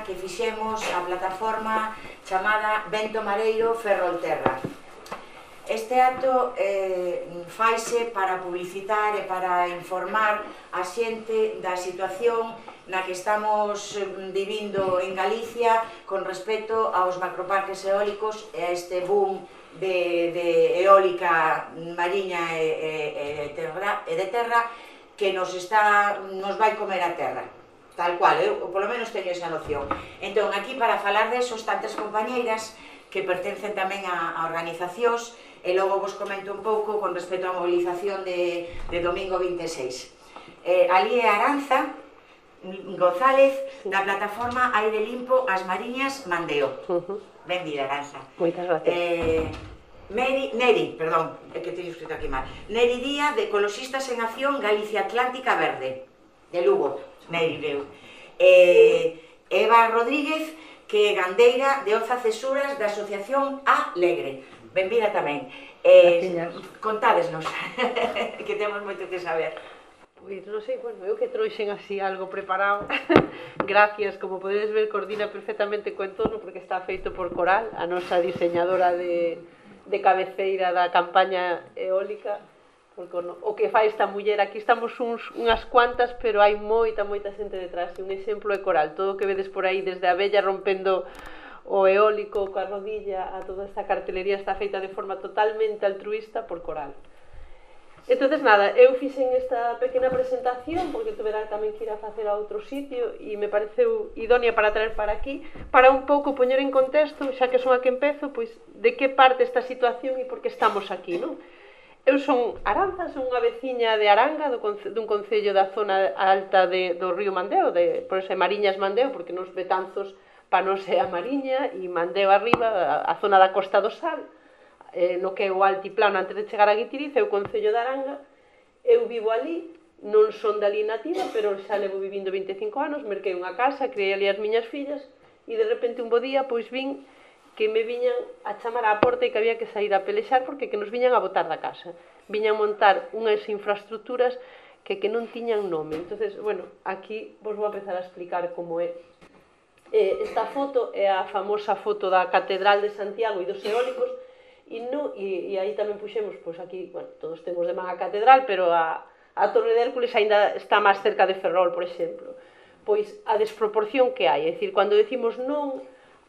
campaña que fixemos a plataforma chamada Vento Mareiro Ferrolterra. Este acto eh, faise para publicitar e para informar a xente da situación na que estamos eh, vivindo en Galicia con respecto aos macroparques eólicos e a este boom de, de eólica mariña e, e, e, terra, e de terra que nos, está, nos vai comer a terra tal cual, eu polo menos teño esa noción. Entón, aquí para falar de están tres compañeiras que pertencen tamén a, a organizacións e logo vos comento un pouco con respecto á movilización de, de domingo 26. Eh, ali é Aranza González da plataforma Aire Limpo As Mariñas Mandeo. Uh -huh. Aranza. Moitas gracias. Eh, Meri, Neri, perdón, é que teño escrito aquí mal. Neri Día de Ecologistas en Acción Galicia Atlántica Verde, de Lugo. Meireu. Eh, Eva Rodríguez, que é gandeira de Oza Cesuras da Asociación Alegre. Benvida tamén. Eh, contádesnos, que temos moito que saber. Pois non sei, bueno, eu que trouxen así algo preparado. Gracias, como podedes ver, coordina perfectamente co entorno porque está feito por Coral, a nosa diseñadora de, de cabeceira da campaña eólica porque o que fai esta muller, aquí estamos uns, unhas cuantas, pero hai moita, moita xente detrás, e un exemplo é coral, todo o que vedes por aí, desde a bella rompendo o eólico, coa rodilla, a toda esta cartelería está feita de forma totalmente altruista por coral. Entonces nada, eu fixen esta pequena presentación porque tuvera tamén que ir a facer a outro sitio e me pareceu idónea para traer para aquí para un pouco poñer en contexto, xa que son a que empezo, pois de que parte esta situación e por que estamos aquí, non? Eu son Aranza, son unha veciña de Aranga, do conce, dun concello da zona alta de, do río Mandeo, de, por ese Mariñas Mandeo, porque nos Betanzos pa non é a Mariña e Mandeo arriba, a, a zona da Costa do Sal, eh, no que é o altiplano antes de chegar a Guitiriz, é o concello de Aranga, eu vivo ali, non son dali nativa, pero xa levo vivindo 25 anos, merquei unha casa, criei ali as miñas fillas, e de repente un bo día, pois vin que me viñan a chamar á porta e que había que sair a pelexar porque que nos viñan a botar da casa. Viñan montar unhas infraestructuras que que non tiñan nome. Entonces, bueno, aquí vos vou a empezar a explicar como é. Eh, esta foto é a famosa foto da Catedral de Santiago e dos eólicos e, no, e, e aí tamén puxemos, pois aquí, bueno, todos temos de man a catedral, pero a, a Torre de Hércules aínda está máis cerca de Ferrol, por exemplo. Pois a desproporción que hai, é dicir, cando decimos non,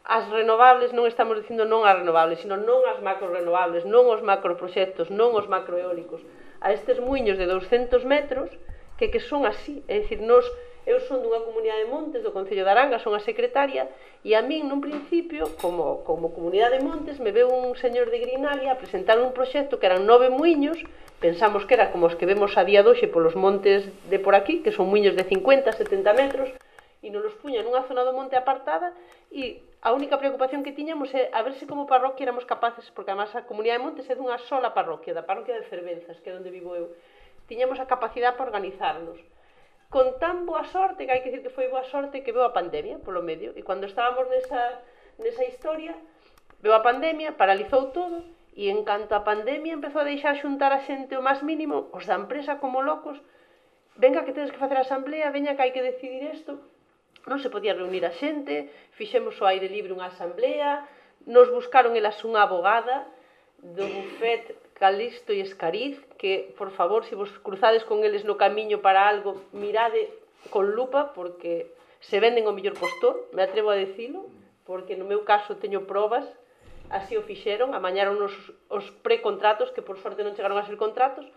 as renovables non estamos dicindo non as renovables, sino non as macro renovables, non os macroproxectos, non os macroeólicos, a estes muiños de 200 metros que que son así, é dicir, nos eu son dunha comunidade de montes do Concello de Aranga, son a secretaria e a min nun principio, como, como comunidade de montes, me veu un señor de Grinalia a presentar un proxecto que eran nove muiños, pensamos que era como os que vemos a día doxe polos montes de por aquí, que son muiños de 50, 70 metros, e non os puña nunha zona do monte apartada e a única preocupación que tiñamos é a ver se como parroquia éramos capaces, porque además a Comunidade de Montes é dunha sola parroquia, da parroquia de Cervenzas, que é onde vivo eu. Tiñamos a capacidade para organizarnos. Con tan boa sorte, que hai que dicir que foi boa sorte, que veu a pandemia polo medio, e cando estábamos nesa, nesa historia, veu a pandemia, paralizou todo, E en canto a pandemia empezou a deixar xuntar a xente o máis mínimo, os da empresa como locos, venga que tedes que facer a asamblea, veña que hai que decidir isto, non se podía reunir a xente, fixemos o aire libre unha asamblea, nos buscaron elas unha abogada do bufet Calisto e Escariz, que, por favor, se vos cruzades con eles no camiño para algo, mirade con lupa, porque se venden o mellor postor, me atrevo a decilo, porque no meu caso teño probas, así o fixeron, amañaron os, os precontratos, que por sorte non chegaron a ser contratos,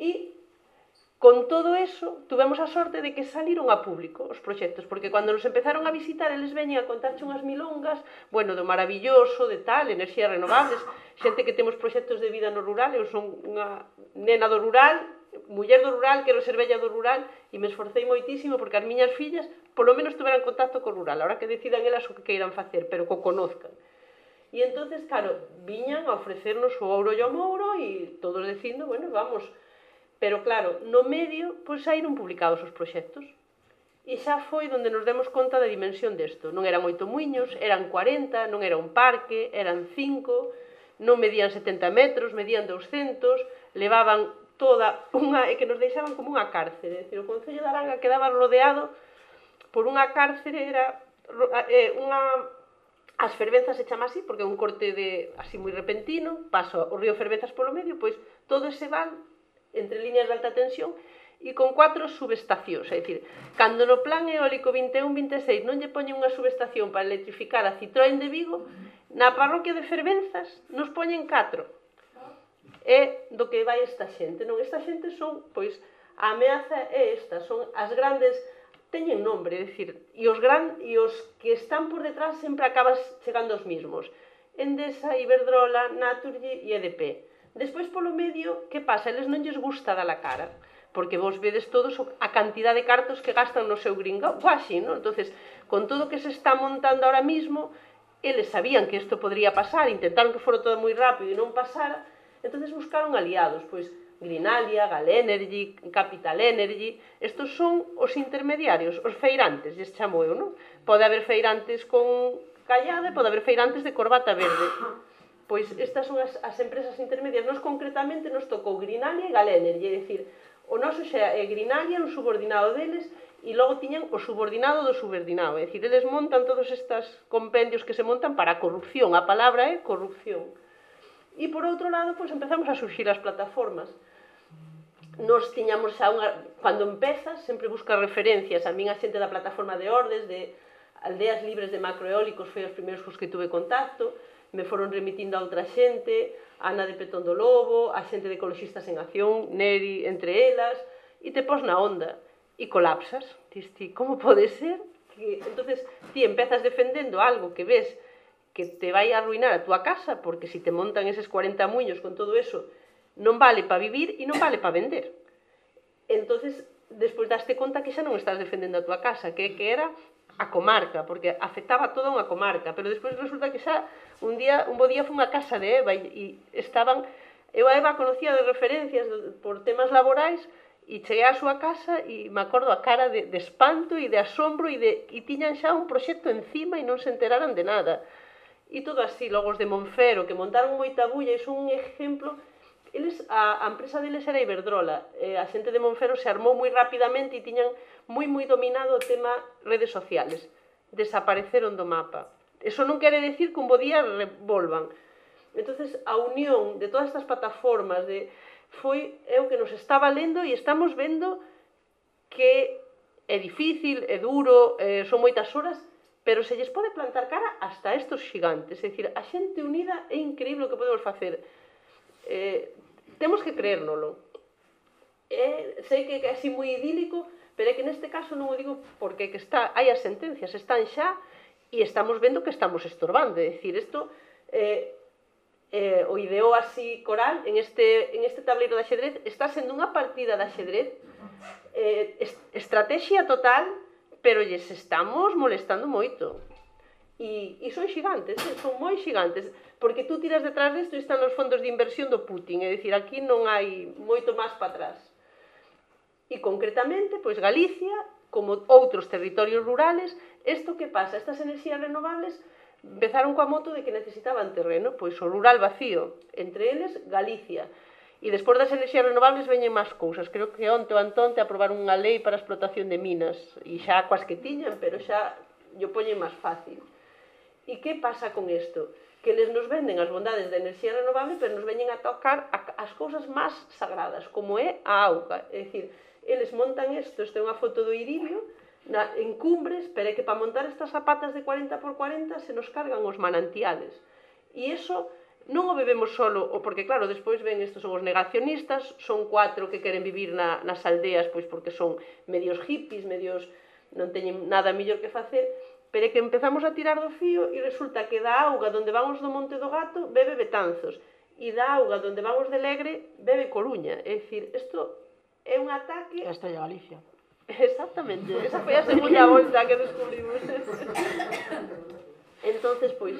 e Con todo eso, tuvemos a sorte de que saliron a público os proxectos, porque cando nos empezaron a visitar, eles veñen a contarche unhas milongas, bueno, do maravilloso, de tal, enerxías renovables, xente que temos proxectos de vida no rural, eu son unha nena do rural, muller do rural, quero ser bella do rural, e me esforcei moitísimo porque as miñas fillas polo menos tuveran contacto co rural, ahora que decidan elas o que queiran facer, pero co conozcan. E entonces, claro, viñan a ofrecernos o ouro e o mouro e todos dicindo, bueno, vamos, Pero claro, no medio pois saíron publicados os proxectos. E xa foi onde nos demos conta da dimensión desto. Non eran oito muiños, eran 40, non era un parque, eran cinco, non medían 70 metros, medían 200, levaban toda unha e que nos deixaban como unha cárcere, é dicir, o Concello de Aranga quedaba rodeado por unha cárcere era eh, unha as fervenzas se chama así porque é un corte de así moi repentino, pasa o río Fervenzas polo medio, pois todo ese val entre liñas de alta tensión e con cuatro subestacións, é dicir, cando no plan eólico 21-26 non lle poñen unha subestación para electrificar a Citroën de Vigo, na parroquia de Fervenzas nos poñen catro. É do que vai esta xente, non? Esta xente son, pois, a ameaza é esta, son as grandes teñen nombre, é dicir, e os gran e os que están por detrás sempre acabas chegando os mismos. Endesa, Iberdrola, Naturgy e EDP Despois polo medio, que pasa? Eles non lles gusta dar a cara porque vos vedes todos a cantidad de cartos que gastan no seu gringo, guaxi, non? Entonces, con todo o que se está montando ahora mismo, eles sabían que isto podría pasar, intentaron que fora todo moi rápido e non pasara, entonces buscaron aliados, pois Grinalia, Galenergy, Capital Energy, estos son os intermediarios, os feirantes, lles chamo eu, non? Pode haber feirantes con callada e pode haber feirantes de corbata verde pois estas son as, as empresas intermedias. Nos concretamente nos tocou Grinalia e Galener, é dicir, o noso xa é Grinalia, un subordinado deles, e logo tiñan o subordinado do subordinado, é dicir, eles montan todos estas compendios que se montan para a corrupción, a palabra é corrupción. E por outro lado, pois empezamos a surxir as plataformas. Nos tiñamos xa unha... Cando empezas, sempre busca referencias. A min a xente da plataforma de Ordes, de Aldeas Libres de Macroeólicos, foi os primeiros cos que tuve contacto me foron remitindo a outra xente, Ana de Petón do Lobo, a xente de Ecologistas en Acción, Neri entre elas, e te pos na onda e colapsas. Dis ti, como pode ser? Que... entonces ti empezas defendendo algo que ves que te vai a arruinar a túa casa, porque se si te montan eses 40 muños con todo eso, non vale para vivir e non vale para vender. Entonces, despois daste conta que xa non estás defendendo a túa casa, que que era a comarca, porque afectaba toda unha comarca, pero despois resulta que xa un día, un bo día foi unha casa de Eva e, e estaban eu a Eva conocía de referencias por temas laborais e cheguei á súa casa e me acordo a cara de, de espanto e de asombro e, de, e tiñan xa un proxecto encima e non se enteraran de nada. E todo así, logos de Monfero, que montaron moita bulla, iso un exemplo eles, a, a empresa deles era Iberdrola. e a xente de Monfero se armou moi rapidamente e tiñan moi moi dominado o tema redes sociales. Desapareceron do mapa. Eso non quere decir que un bo día revolvan. Entonces a unión de todas estas plataformas de foi é o que nos está valendo e estamos vendo que é difícil, é duro, eh, son moitas horas, pero se lles pode plantar cara hasta estos xigantes, é dicir, a xente unida é increíble o que podemos facer. Eh, temos que creérnolo. Eh, sei que é así moi idílico, Pero é que neste caso non o digo porque que está, hai as sentencias, están xa e estamos vendo que estamos estorbando. É dicir, isto eh, eh, o ideou así Coral en este, en este tablero de xedrez está sendo unha partida de xedrez eh, estrategia total pero lles estamos molestando moito e, e son xigantes, eh? son moi xigantes porque tú tiras detrás desto e están os fondos de inversión do Putin é dicir, aquí non hai moito máis para atrás e concretamente pois Galicia, como outros territorios rurales, isto que pasa, estas enerxías renovables empezaron coa moto de que necesitaban terreno, pois o rural vacío, entre eles Galicia. E despois das enerxías renovables veñen máis cousas. Creo que onte o Antón te aprobaron unha lei para a explotación de minas e xa coas que tiñan, pero xa yo poñen máis fácil. E que pasa con isto? Que les nos venden as bondades da enerxía renovable, pero nos veñen a tocar as cousas máis sagradas, como é a auga. É dicir, eles montan isto, isto é unha foto do Irilio, na, en cumbres, pero é que para montar estas zapatas de 40 por 40 se nos cargan os manantiales. E iso non o bebemos solo, o porque claro, despois ven estos son os negacionistas, son cuatro que queren vivir na, nas aldeas, pois porque son medios hippies, medios non teñen nada mellor que facer, pero é que empezamos a tirar do fío e resulta que da auga donde vamos do Monte do Gato bebe Betanzos e da auga donde vamos de Legre bebe Coruña. É dicir, isto é un ataque... A Estrella Galicia. Exactamente, esa foi a segunda volta que descubrimos. entonces pois,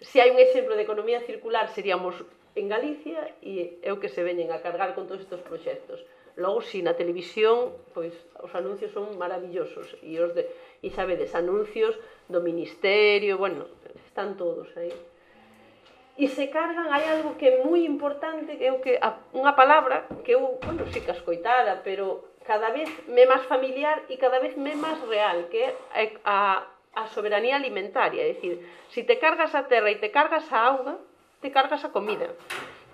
se hai un exemplo de economía circular, seríamos en Galicia e é o que se veñen a cargar con todos estes proxectos. Logo, si na televisión, pois os anuncios son maravillosos e os de, e sabedes, anuncios do ministerio, bueno, están todos aí e se cargan hai algo que é moi importante que é o que a, unha palabra que eu, bueno, si que pero cada vez me máis familiar e cada vez me máis real, que é a, a soberanía alimentaria, é dicir, se si te cargas a terra e te cargas a auga, te cargas a comida.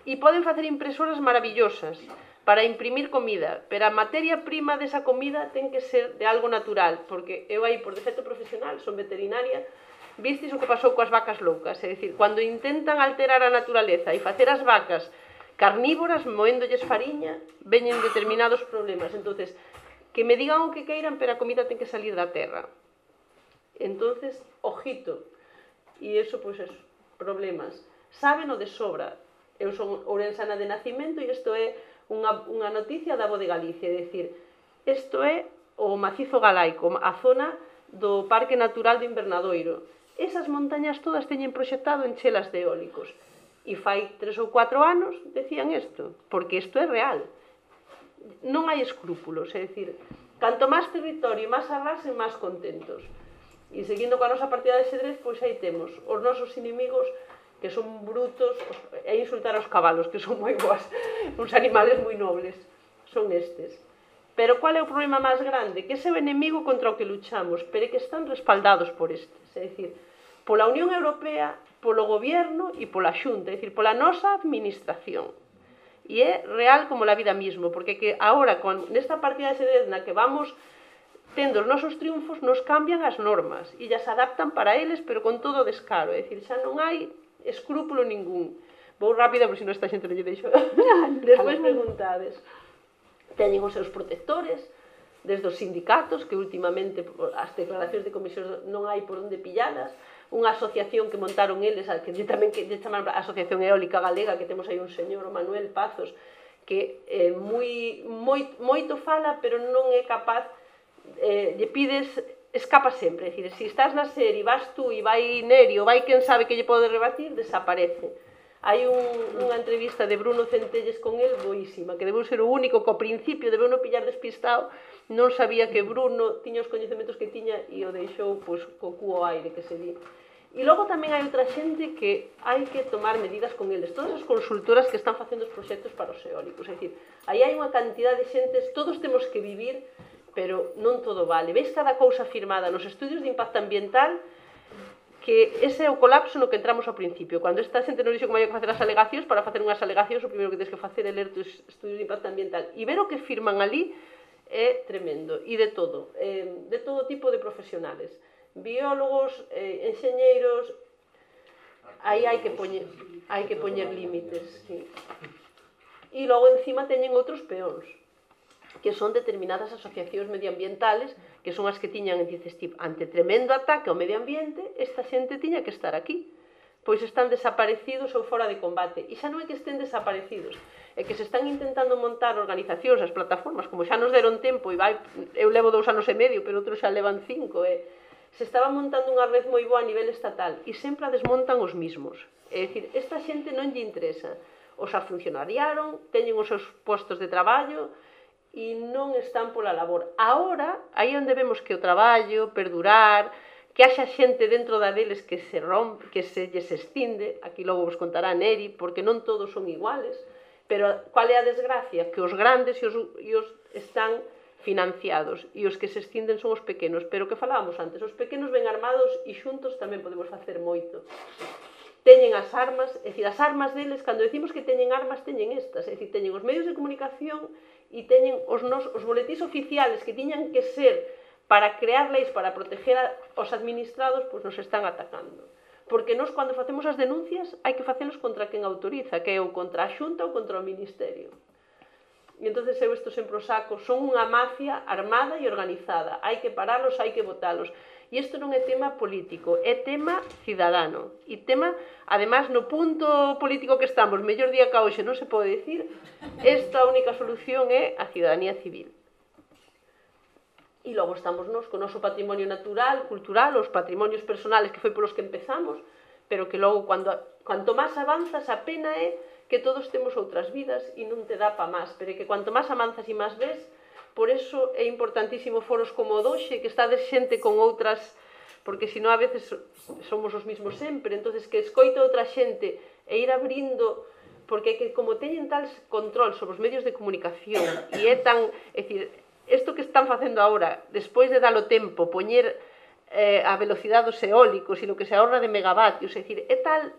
E poden facer impresoras maravillosas, para imprimir comida, pero a materia prima desa comida ten que ser de algo natural, porque eu aí por defecto profesional son veterinaria Vistes o que pasou coas vacas loucas, é dicir, cando intentan alterar a naturaleza e facer as vacas carnívoras moéndolles fariña, veñen determinados problemas. Entonces, que me digan o que queiran, pero a comida ten que salir da terra. Entonces, ojito. E eso, pois, pues, es problemas. Sábeno de sobra. Eu son ourensana de nacimento e isto é unha, unha noticia da Bo de Galicia. É dicir, isto é o macizo galaico, a zona do Parque Natural do Invernadoiro esas montañas todas teñen proxectado enchelas de eólicos. E fai tres ou cuatro anos decían isto, porque isto é real. Non hai escrúpulos, é dicir, canto máis territorio e máis arrasen, máis contentos. E seguindo coa nosa partida de xedrez, pois aí temos os nosos inimigos que son brutos, e insultar aos cabalos, que son moi boas, uns animales moi nobles, son estes. Pero qual é o problema máis grande? Que ese o enemigo contra o que luchamos, pero que están respaldados por estes, é dicir, pola Unión Europea, polo goberno e pola xunta, é dicir, pola nosa administración. E é real como a vida mismo, porque que agora, con, nesta partida de sedez na que vamos tendo os nosos triunfos, nos cambian as normas e as adaptan para eles, pero con todo descaro, é dicir, xa non hai escrúpulo ningún. Vou rápida, si non esta xente non lle deixo. Despois preguntades teñen os seus protectores, desde os sindicatos, que últimamente as declaracións de comisións non hai por onde pillalas, unha asociación que montaron eles, que tamén que lle chaman Asociación Eólica Galega, que temos aí un señor, o Manuel Pazos, que é eh, moi, moi, moito fala, pero non é capaz, eh, lle pides, escapa sempre, é dicir, se estás na serie, vas tú e vai Nerio, vai quen sabe que lle pode rebatir, desaparece hai un, unha entrevista de Bruno Centelles con el boísima, que debeu ser o único que ao principio debeu non pillar despistado, non sabía que Bruno tiña os coñecementos que tiña e o deixou pois, co cu ao aire que se di. E logo tamén hai outra xente que hai que tomar medidas con eles. Todas as consultoras que están facendo os proxectos para os eólicos. É dicir, aí hai unha cantidad de xentes, todos temos que vivir, pero non todo vale. Veis cada cousa firmada nos estudios de impacto ambiental, que ese é o colapso no que entramos ao principio. Cando esta xente nos dixo como hai que facer as alegacións, para facer unhas alegacións o primeiro que tens que facer é ler tus estudios de impacto ambiental. E ver o que firman ali é tremendo, e de todo, eh, de todo tipo de profesionales. Biólogos, eh, enxeñeiros, aí hai que poñer, hai que poñer límites, sí. E logo encima teñen outros peóns, que son determinadas asociacións medioambientales que son as que tiñan en Dicestip ante tremendo ataque ao medio ambiente esta xente tiña que estar aquí pois están desaparecidos ou fora de combate. E xa non é que estén desaparecidos, é que se están intentando montar organizacións, as plataformas, como xa nos deron tempo, e vai, eu levo dous anos e medio, pero outros xa levan cinco, e se estaba montando unha red moi boa a nivel estatal, e sempre a desmontan os mismos. É dicir, esta xente non lle interesa. Os afuncionariaron, teñen os seus postos de traballo, e non están pola labor. Ahora, aí onde vemos que o traballo, perdurar, que haxa xente dentro da deles que se rompe, que se lles estinde, aquí logo vos contará Neri, porque non todos son iguales, pero cual é a desgracia? Que os grandes e os, e os están financiados e os que se extinden son os pequenos, pero que falábamos antes, os pequenos ven armados e xuntos tamén podemos facer moito. Teñen as armas, é dicir, as armas deles, cando decimos que teñen armas, teñen estas, é dicir, teñen os medios de comunicación e teñen os, nos, os boletís oficiales que tiñan que ser para crear leis, para proteger a, os administrados, pois nos están atacando. Porque nós, cando facemos as denuncias, hai que facelos contra quen autoriza, que é ou contra a xunta ou contra o ministerio. E entonces eu isto sempre o saco, son unha mafia armada e organizada. Hai que paralos, hai que botalos. E isto non é tema político, é tema cidadano. E tema, además, no punto político que estamos, mellor día que hoxe non se pode dicir, esta única solución é a cidadanía civil. E logo estamos nos co noso patrimonio natural, cultural, os patrimonios personales que foi polos que empezamos, pero que logo, cando, cuanto máis avanzas, a pena é que todos temos outras vidas e non te dá pa máis, pero que cuanto máis avanzas e máis ves, Por eso é importantísimo foros como o doxe, que estades xente con outras porque senón a veces somos os mismos sempre, entonces que escoite outra xente e ir abrindo porque que como teñen tal control sobre os medios de comunicación e é tan, é dicir, isto que están facendo agora, despois de dar o tempo, poñer eh, a velocidade dos eólicos e lo que se ahorra de megavatios, é dicir, é tal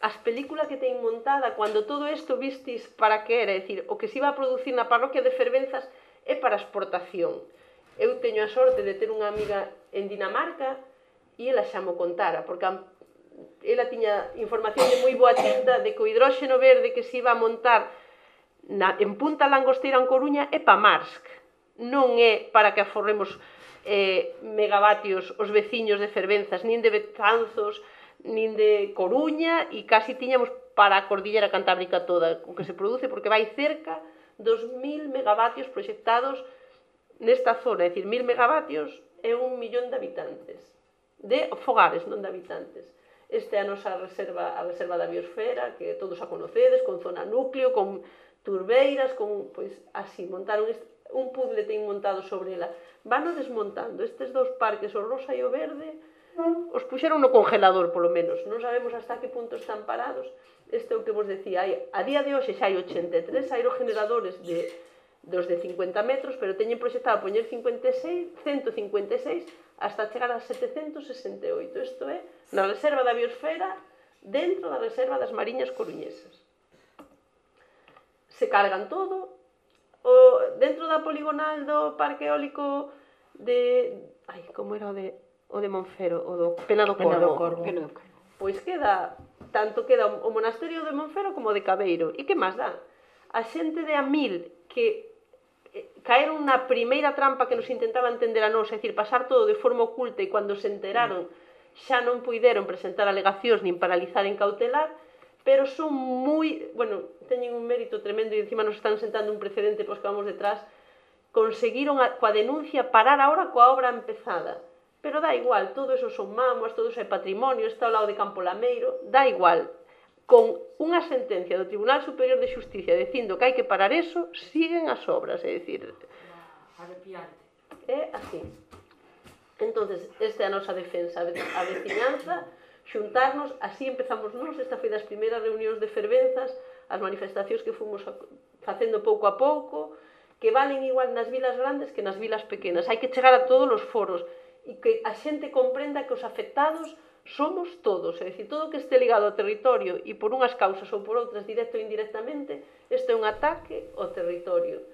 as películas que teñen montada, cando todo isto vistis para que era, é dicir, o que se iba a producir na parroquia de Fervenzas é para exportación. Eu teño a sorte de ter unha amiga en Dinamarca e ela xa mo contara, porque ela tiña información de moi boa tinta de que o hidróxeno verde que se iba a montar na, en Punta Langosteira en Coruña é para Marsk. Non é para que aforremos eh, megavatios os veciños de Fervenzas, nin de Betanzos, nin de Coruña, e casi tiñamos para a Cordillera Cantábrica toda o que se produce, porque vai cerca 2.000 megavatios proxectados nesta zona, é dicir, 1.000 megavatios e un millón de habitantes, de fogares, non de habitantes. Esta é a nosa reserva, a reserva da biosfera, que todos a conocedes, con zona núcleo, con turbeiras, con, pois, así, montaron este, un puzzle ten montado sobre ela. Vano desmontando estes dos parques, o rosa e o verde, os puxeron no congelador, polo menos. Non sabemos hasta que punto están parados, este o que vos decía, hai, a día de hoxe xa hai 83 aerogeneradores de, dos de 50 metros, pero teñen proxectado poñer 56, 156 hasta chegar a 768. Isto é na reserva da biosfera dentro da reserva das mariñas coruñesas. Se cargan todo, o, dentro da poligonal do parque eólico de... Ai, como era o de, o de Monfero, o do Pena do Corvo. Pena do Corvo. Pois queda tanto queda o monasterio de Monfero como de Cabeiro. E que máis dá? A xente de Amil que eh, caeron na primeira trampa que nos intentaba entender a nós, é dicir, pasar todo de forma oculta e cando se enteraron xa non puideron presentar alegacións nin paralizar en cautelar, pero son moi, bueno, teñen un mérito tremendo e encima nos están sentando un precedente pois que vamos detrás, conseguiron a, coa denuncia parar agora coa obra empezada pero dá igual, todo eso son mamos, todo eso é patrimonio, está ao lado de Campo Lameiro, dá igual. Con unha sentencia do Tribunal Superior de Justicia dicindo que hai que parar eso, siguen as obras, é dicir... É así. Entonces, esta é a nosa defensa, a veciñanza, xuntarnos, así empezamos nós, esta foi das primeiras reunións de fervenzas, as manifestacións que fomos facendo pouco a pouco, que valen igual nas vilas grandes que nas vilas pequenas. Hai que chegar a todos os foros e que a xente comprenda que os afectados somos todos, é dicir, todo que este ligado ao territorio e por unhas causas ou por outras, directo ou indirectamente, isto é un ataque ao territorio.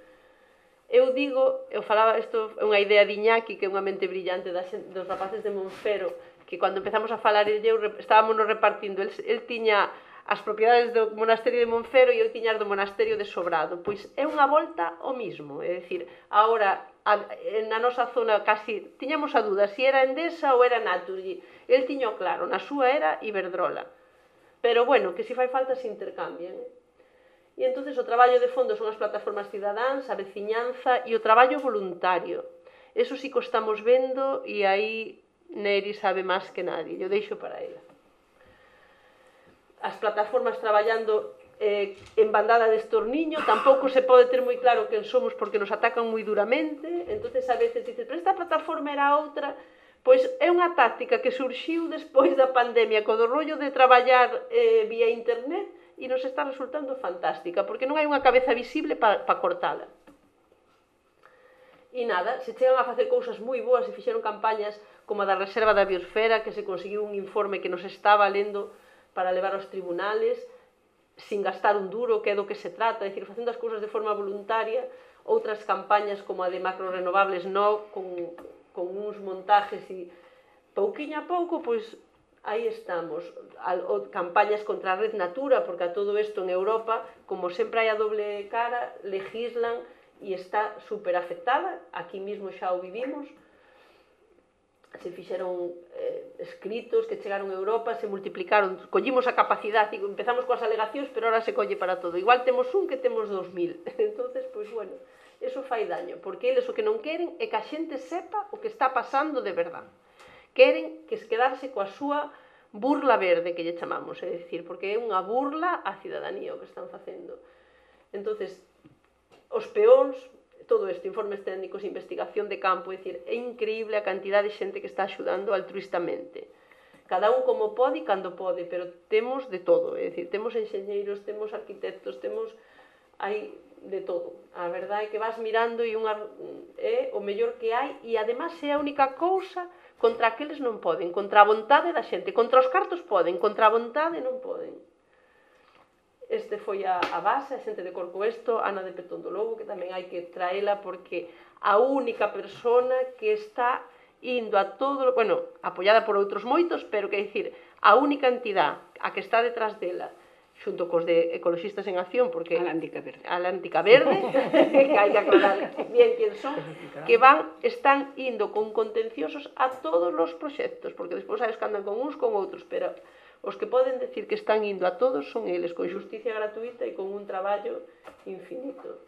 Eu digo, eu falaba, isto é unha idea de Iñaki, que é unha mente brillante da xente, dos rapaces de Monfero, que cando empezamos a falar el eu estábamos nos repartindo, el, el tiña as propiedades do monasterio de Monfero e eu tiñas do monasterio de Sobrado. Pois é unha volta o mismo, é dicir, agora a, na nosa zona casi tiñamos a duda se si era Endesa ou era Naturgy. El tiño claro, na súa era Iberdrola. Pero bueno, que se si fai falta se intercambian. Eh. E entonces o traballo de fondo son as plataformas cidadáns, a veciñanza e o traballo voluntario. Eso sí que estamos vendo e aí Neri sabe máis que nadie. Eu deixo para ela as plataformas traballando eh, en bandada de estorniño, tampouco se pode ter moi claro quen somos porque nos atacan moi duramente, entonces a veces dices, pero esta plataforma era outra, Pois é unha táctica que surxiu despois da pandemia co do rollo de traballar eh, vía internet e nos está resultando fantástica, porque non hai unha cabeza visible para pa cortala. E nada, se chegan a facer cousas moi boas e fixeron campañas como a da reserva da biosfera, que se conseguiu un informe que nos estaba lendo para levar aos tribunales sin gastar un duro, que é do que se trata, é dicir, facendo as cousas de forma voluntaria, outras campañas como a de macro renovables no con, con uns montajes e pouquiño a pouco, pois aí estamos. Al, o, campañas contra a Red Natura, porque a todo isto en Europa, como sempre hai a doble cara, legislan e está super afectada, aquí mismo xa o vivimos, se fixeron eh, escritos que chegaron a Europa, se multiplicaron, collimos a capacidade, empezamos coas alegacións, pero ahora se colle para todo. Igual temos un que temos 2000. Entonces, pois bueno, eso fai daño, porque eles o que non queren é que a xente sepa o que está pasando de verdad. Queren que es quedarse coa súa burla verde que lle chamamos, é dicir, porque é unha burla á cidadanía o que están facendo. Entonces, os peóns, todo este, informes técnicos, investigación de campo, é dicir, é increíble a cantidad de xente que está axudando altruistamente. Cada un como pode e cando pode, pero temos de todo, é dicir, temos enxeñeiros, temos arquitectos, temos hai de todo. A verdade é que vas mirando e unha é o mellor que hai e además é a única cousa contra aqueles non poden, contra a vontade da xente, contra os cartos poden, contra a vontade non poden. Este foi a, a base, a xente de Corcoesto, Ana de Petón do Lobo, que tamén hai que traela porque a única persona que está indo a todo, bueno, apoiada por outros moitos, pero que dicir, a única entidade a que está detrás dela, xunto cos de Ecologistas en Acción, porque... Atlántica Verde. Atlántica Verde, que hai que aclarar bien quen son, que van, están indo con contenciosos a todos os proxectos, porque despois sabes que andan con uns con outros, pero Os que poden decir que están indo a todos son eles, con justicia gratuita e con un traballo infinito.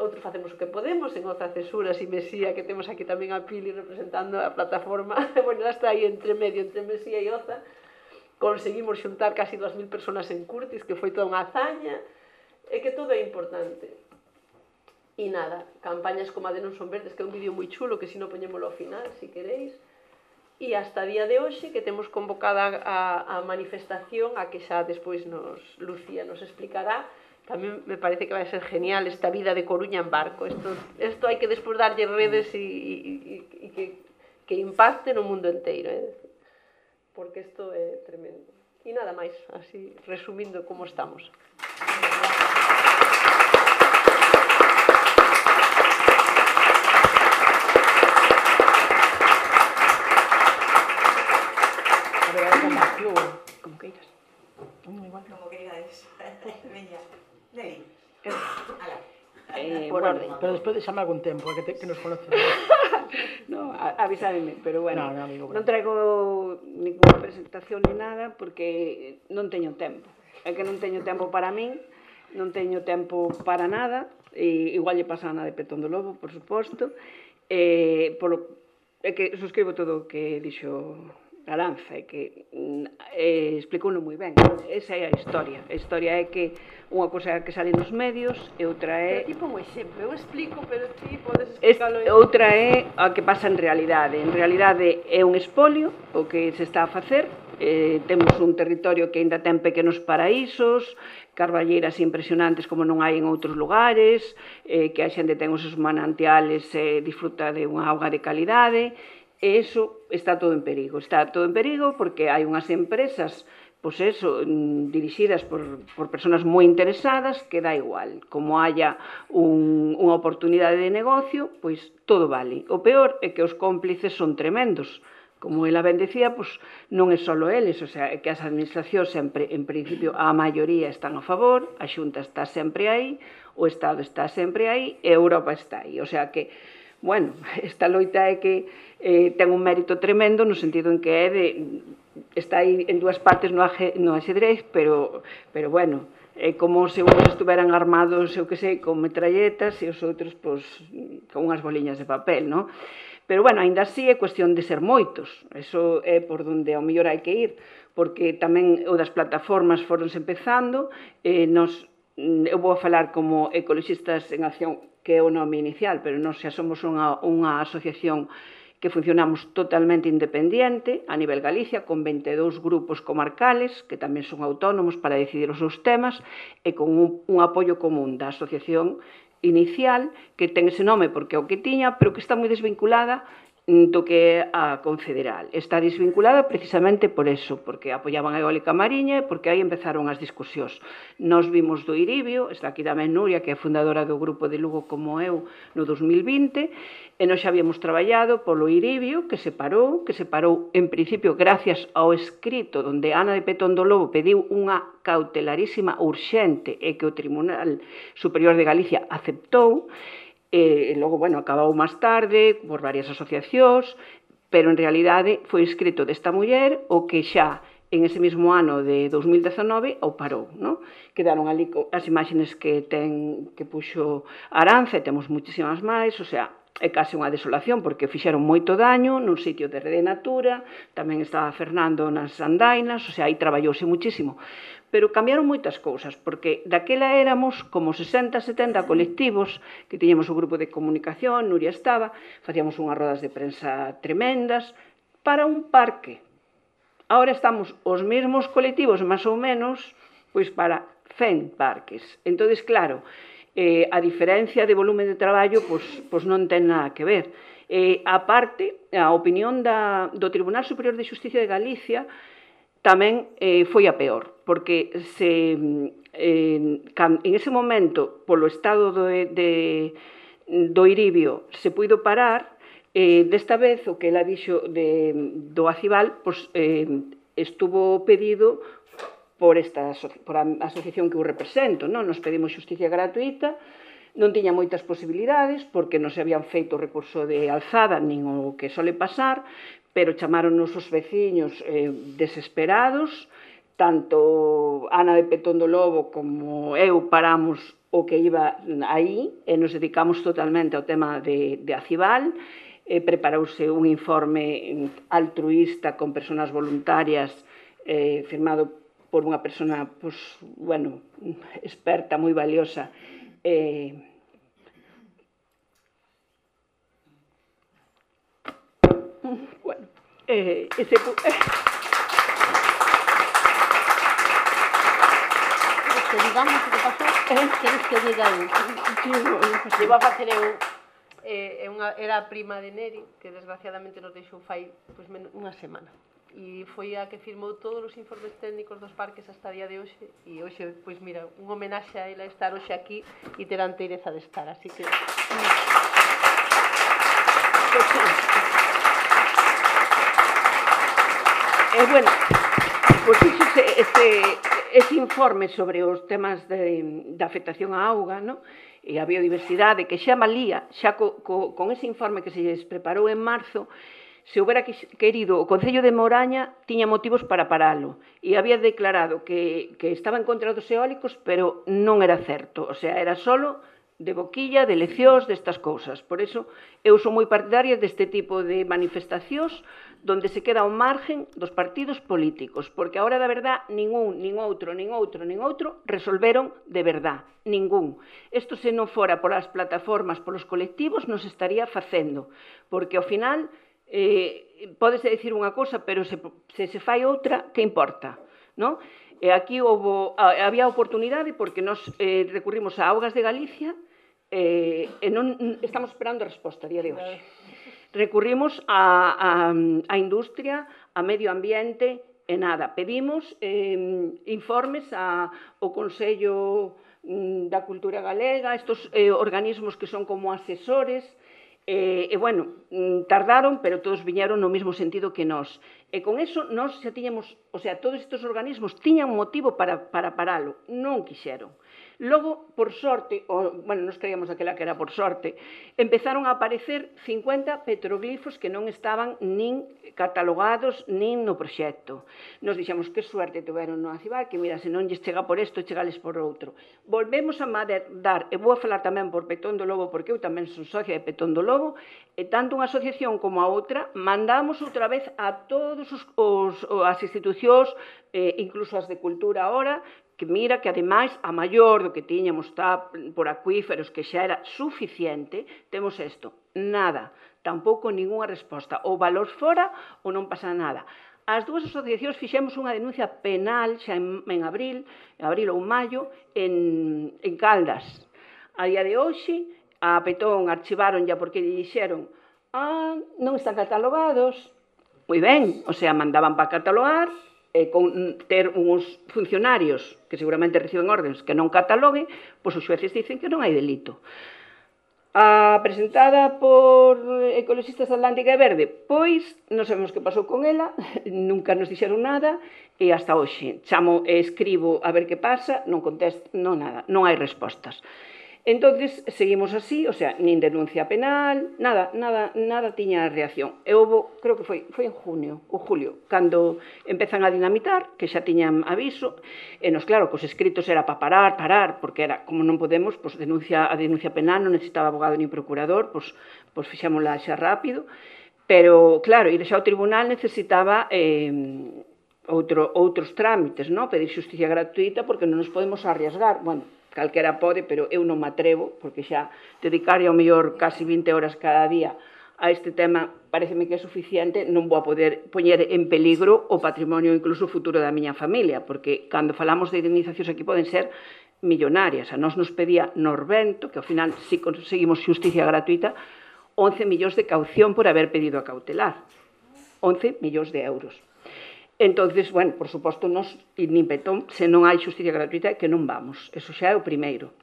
Outro facemos o que podemos, en Oza cesura, e Mesía, que temos aquí tamén a Pili representando a plataforma, bueno, ela está aí entre medio, entre Mesía e Oza, conseguimos xuntar casi 2.000 personas en Curtis, que foi toda unha hazaña, e que todo é importante. E nada, campañas como a de Non Son Verdes, que é un vídeo moi chulo, que si non poñémolo ao final, se si queréis, e hasta día de hoxe que temos convocada a, a manifestación a que xa despois nos Lucía nos explicará tamén me parece que vai ser genial esta vida de Coruña en barco isto, isto hai que despois darlle redes e, e, e e que, que impacte no mundo enteiro eh? porque isto é tremendo e nada máis, así resumindo como estamos Thank. como queiras. Non igual. Como queirades. Veña. Leli. Eh, Ala. Eh, bueno, orden. Pero despois deixame algún tempo, que, te, que nos conoces. no, avisademe, pero bueno, no, no, amigo, bueno. non traigo ninguna presentación ni nada porque non teño tempo. É que non teño tempo para min, non teño tempo para nada, e igual lle pasa Ana de Petón do Lobo, por suposto, e, eh, polo, é que suscribo todo o que dixo Arance, que mm, eh, explicouno moi ben. Esa é a historia. A historia é que unha cousa que sale nos medios e outra é... Pero tipo un exemplo, eu explico, pero ti podes explicarlo... Es, outra é a que pasa en realidade. En realidade é un espolio o que se está a facer, eh, temos un territorio que aínda ten pequenos paraísos, carballeiras impresionantes como non hai en outros lugares, eh, que a xente ten os seus manantiales e eh, disfruta de unha auga de calidade, E iso está todo en perigo. Está todo en perigo porque hai unhas empresas pois eso, mm, dirixidas por, por personas moi interesadas, que dá igual. Como haya un, unha oportunidade de negocio, pois todo vale. O peor é que os cómplices son tremendos. Como ela ben decía, pois non é só eles, o sea, que as administracións sempre, en principio, a maioría están a favor, a Xunta está sempre aí, o Estado está sempre aí, e Europa está aí. O sea que, bueno, esta loita é que eh, ten un mérito tremendo no sentido en que é de está aí en dúas partes no, aje, no axedrez, pero, pero bueno, é como se uns estuveran armados, eu que sei, con metralletas e os outros pois, con unhas boliñas de papel, non? Pero, bueno, aínda así é cuestión de ser moitos. Eso é por donde ao mellor hai que ir, porque tamén o das plataformas foronse empezando, eh, nos, eu vou a falar como ecologistas en acción, que é o nome inicial, pero non xa somos unha, unha asociación que funcionamos totalmente independiente a nivel Galicia con 22 grupos comarcales que tamén son autónomos para decidir os seus temas e con un, un apoio común da asociación inicial que ten ese nome porque é o que tiña, pero que está moi desvinculada do que é a Confederal. Está desvinculada precisamente por eso, porque apoiaban a Eólica Mariña e porque aí empezaron as discusións. Nos vimos do Iribio, está aquí tamén Nuria, que é fundadora do grupo de Lugo como eu no 2020, e nos xa habíamos traballado polo Iribio, que se parou, que se parou en principio gracias ao escrito onde Ana de Petón do Lobo pediu unha cautelarísima urxente e que o Tribunal Superior de Galicia aceptou, e, logo, bueno, acabou máis tarde por varias asociacións, pero en realidade foi escrito desta muller o que xa en ese mesmo ano de 2019 o parou, non? Quedaron ali as imágenes que ten que puxo Arance, temos muchísimas máis, o sea, é case unha desolación porque fixeron moito daño nun sitio de rede natura, tamén estaba Fernando nas andainas, o sea, aí traballouse muchísimo pero cambiaron moitas cousas, porque daquela éramos como 60, 70 colectivos, que tiñamos o grupo de comunicación, Nuria estaba, facíamos unhas rodas de prensa tremendas, para un parque. Ahora estamos os mesmos colectivos, máis ou menos, pois para 100 parques. Entonces, claro, eh, a diferencia de volumen de traballo pois, pois non ten nada que ver. Eh, parte, a opinión da, do Tribunal Superior de Justicia de Galicia tamén eh, foi a peor, porque se, eh, can, en ese momento, polo estado do, de, do Iribio, se puido parar, eh, desta vez o que ela dixo de, do Acibal, pois, eh, estuvo pedido por esta por a asociación que eu represento, non? Nos pedimos xusticia gratuita, non tiña moitas posibilidades porque non se habían feito o recurso de alzada nin o que sole pasar, pero chamaron os veciños eh, desesperados, tanto Ana de Petón do Lobo como eu paramos o que iba aí e nos dedicamos totalmente ao tema de, de Acibal, eh, preparouse un informe altruista con personas voluntarias eh, firmado por unha persona, pois, bueno, experta, moi valiosa. Eh, et, et c'est que digamos o que pasou, eh? queres que diga eu? Digo a facer eu eh, unha, era a prima de Neri, que desgraciadamente nos deixou fai pues, men, unha semana. E foi a que firmou todos os informes técnicos dos parques hasta día de hoxe. E hoxe, pois pues, mira, un homenaxe a ela estar hoxe aquí e ter a anteireza de estar. Así que... eh, bueno, pois pues, fíxese, este, ese informe sobre os temas de, da afectación á auga, no? e a biodiversidade que xa malía, xa co, co, con ese informe que se lles preparou en marzo, se houbera querido o Concello de Moraña tiña motivos para paralo e había declarado que, que estaba en contra dos eólicos, pero non era certo, o sea, era solo de boquilla, de leccións, destas cousas. Por eso, eu sou moi partidaria deste tipo de manifestacións donde se queda ao margen dos partidos políticos, porque a hora da verdad ningún, nin outro, nin outro, nin outro resolveron de verdad, ningún. Isto se non fora polas plataformas, polos colectivos, nos estaría facendo, porque ao final eh, podese decir unha cosa, pero se, se se fai outra, que importa? No? E aquí houve, había oportunidade porque nos eh, recurrimos a Augas de Galicia eh, e non estamos esperando a resposta a día de hoxe. Recurrimos a, a, a industria, a medio ambiente e nada. Pedimos eh, informes a, ao Consello mm, da Cultura Galega, estos eh, organismos que son como asesores, eh, e bueno, mm, tardaron, pero todos viñeron no mesmo sentido que nós. E con eso nós xa tiñamos, o sea, todos estes organismos tiñan motivo para, para paralo, non quixeron. Logo, por sorte, o, bueno, nos creíamos aquela que era por sorte, empezaron a aparecer 50 petroglifos que non estaban nin catalogados nin no proxecto. Nos dixemos que suerte tiveron no Acibar, que mira, se non lles chega por isto, chegales por outro. Volvemos a dar, e vou a falar tamén por Petón do Lobo, porque eu tamén son socia de Petón do Lobo, e tanto unha asociación como a outra, mandamos outra vez a todos todos os, os, as institucións, eh, incluso as de cultura ahora, que mira que ademais a maior do que tiñamos está por acuíferos que xa era suficiente, temos isto, nada, tampouco ningunha resposta, ou valor fora ou non pasa nada. As dúas asociacións fixemos unha denuncia penal xa en, en abril, en abril ou maio, en, en Caldas. A día de hoxe, a Petón archivaron ya porque lle dixeron ah, non están catalogados, moi ben, o sea, mandaban para catalogar, e con ter uns funcionarios que seguramente reciben órdenes que non cataloguen, pois os xueces dicen que non hai delito. A presentada por Ecologistas Atlántica e Verde, pois non sabemos que pasou con ela, nunca nos dixeron nada e hasta hoxe chamo e escribo a ver que pasa, non contesto, non nada, non hai respostas. Entonces, seguimos así, o sea, nin denuncia penal, nada, nada, nada tiña reacción. E houve, creo que foi, foi en junio ou julio, cando empezan a dinamitar, que xa tiñan aviso, e nos, claro, cos escritos era para parar, parar, porque era, como non podemos, pois denuncia, a denuncia penal non necesitaba abogado nin procurador, pois, pois fixámola xa rápido, pero, claro, ir xa ao tribunal necesitaba... Eh, outro, outros trámites, no? pedir xusticia gratuita porque non nos podemos arriesgar. Bueno, calquera pode, pero eu non me atrevo, porque xa dedicarle ao mellor casi 20 horas cada día a este tema pareceme que é suficiente, non vou a poder poñer en peligro o patrimonio incluso futuro da miña familia, porque cando falamos de indemnizacións aquí poden ser millonarias. A nós nos pedía Norvento, que ao final si conseguimos justicia gratuita, 11 millóns de caución por haber pedido a cautelar. 11 millóns de euros. Entonces, bueno, por suposto, nos petón, se non hai xusticia gratuita, que non vamos. Eso xa é o primeiro.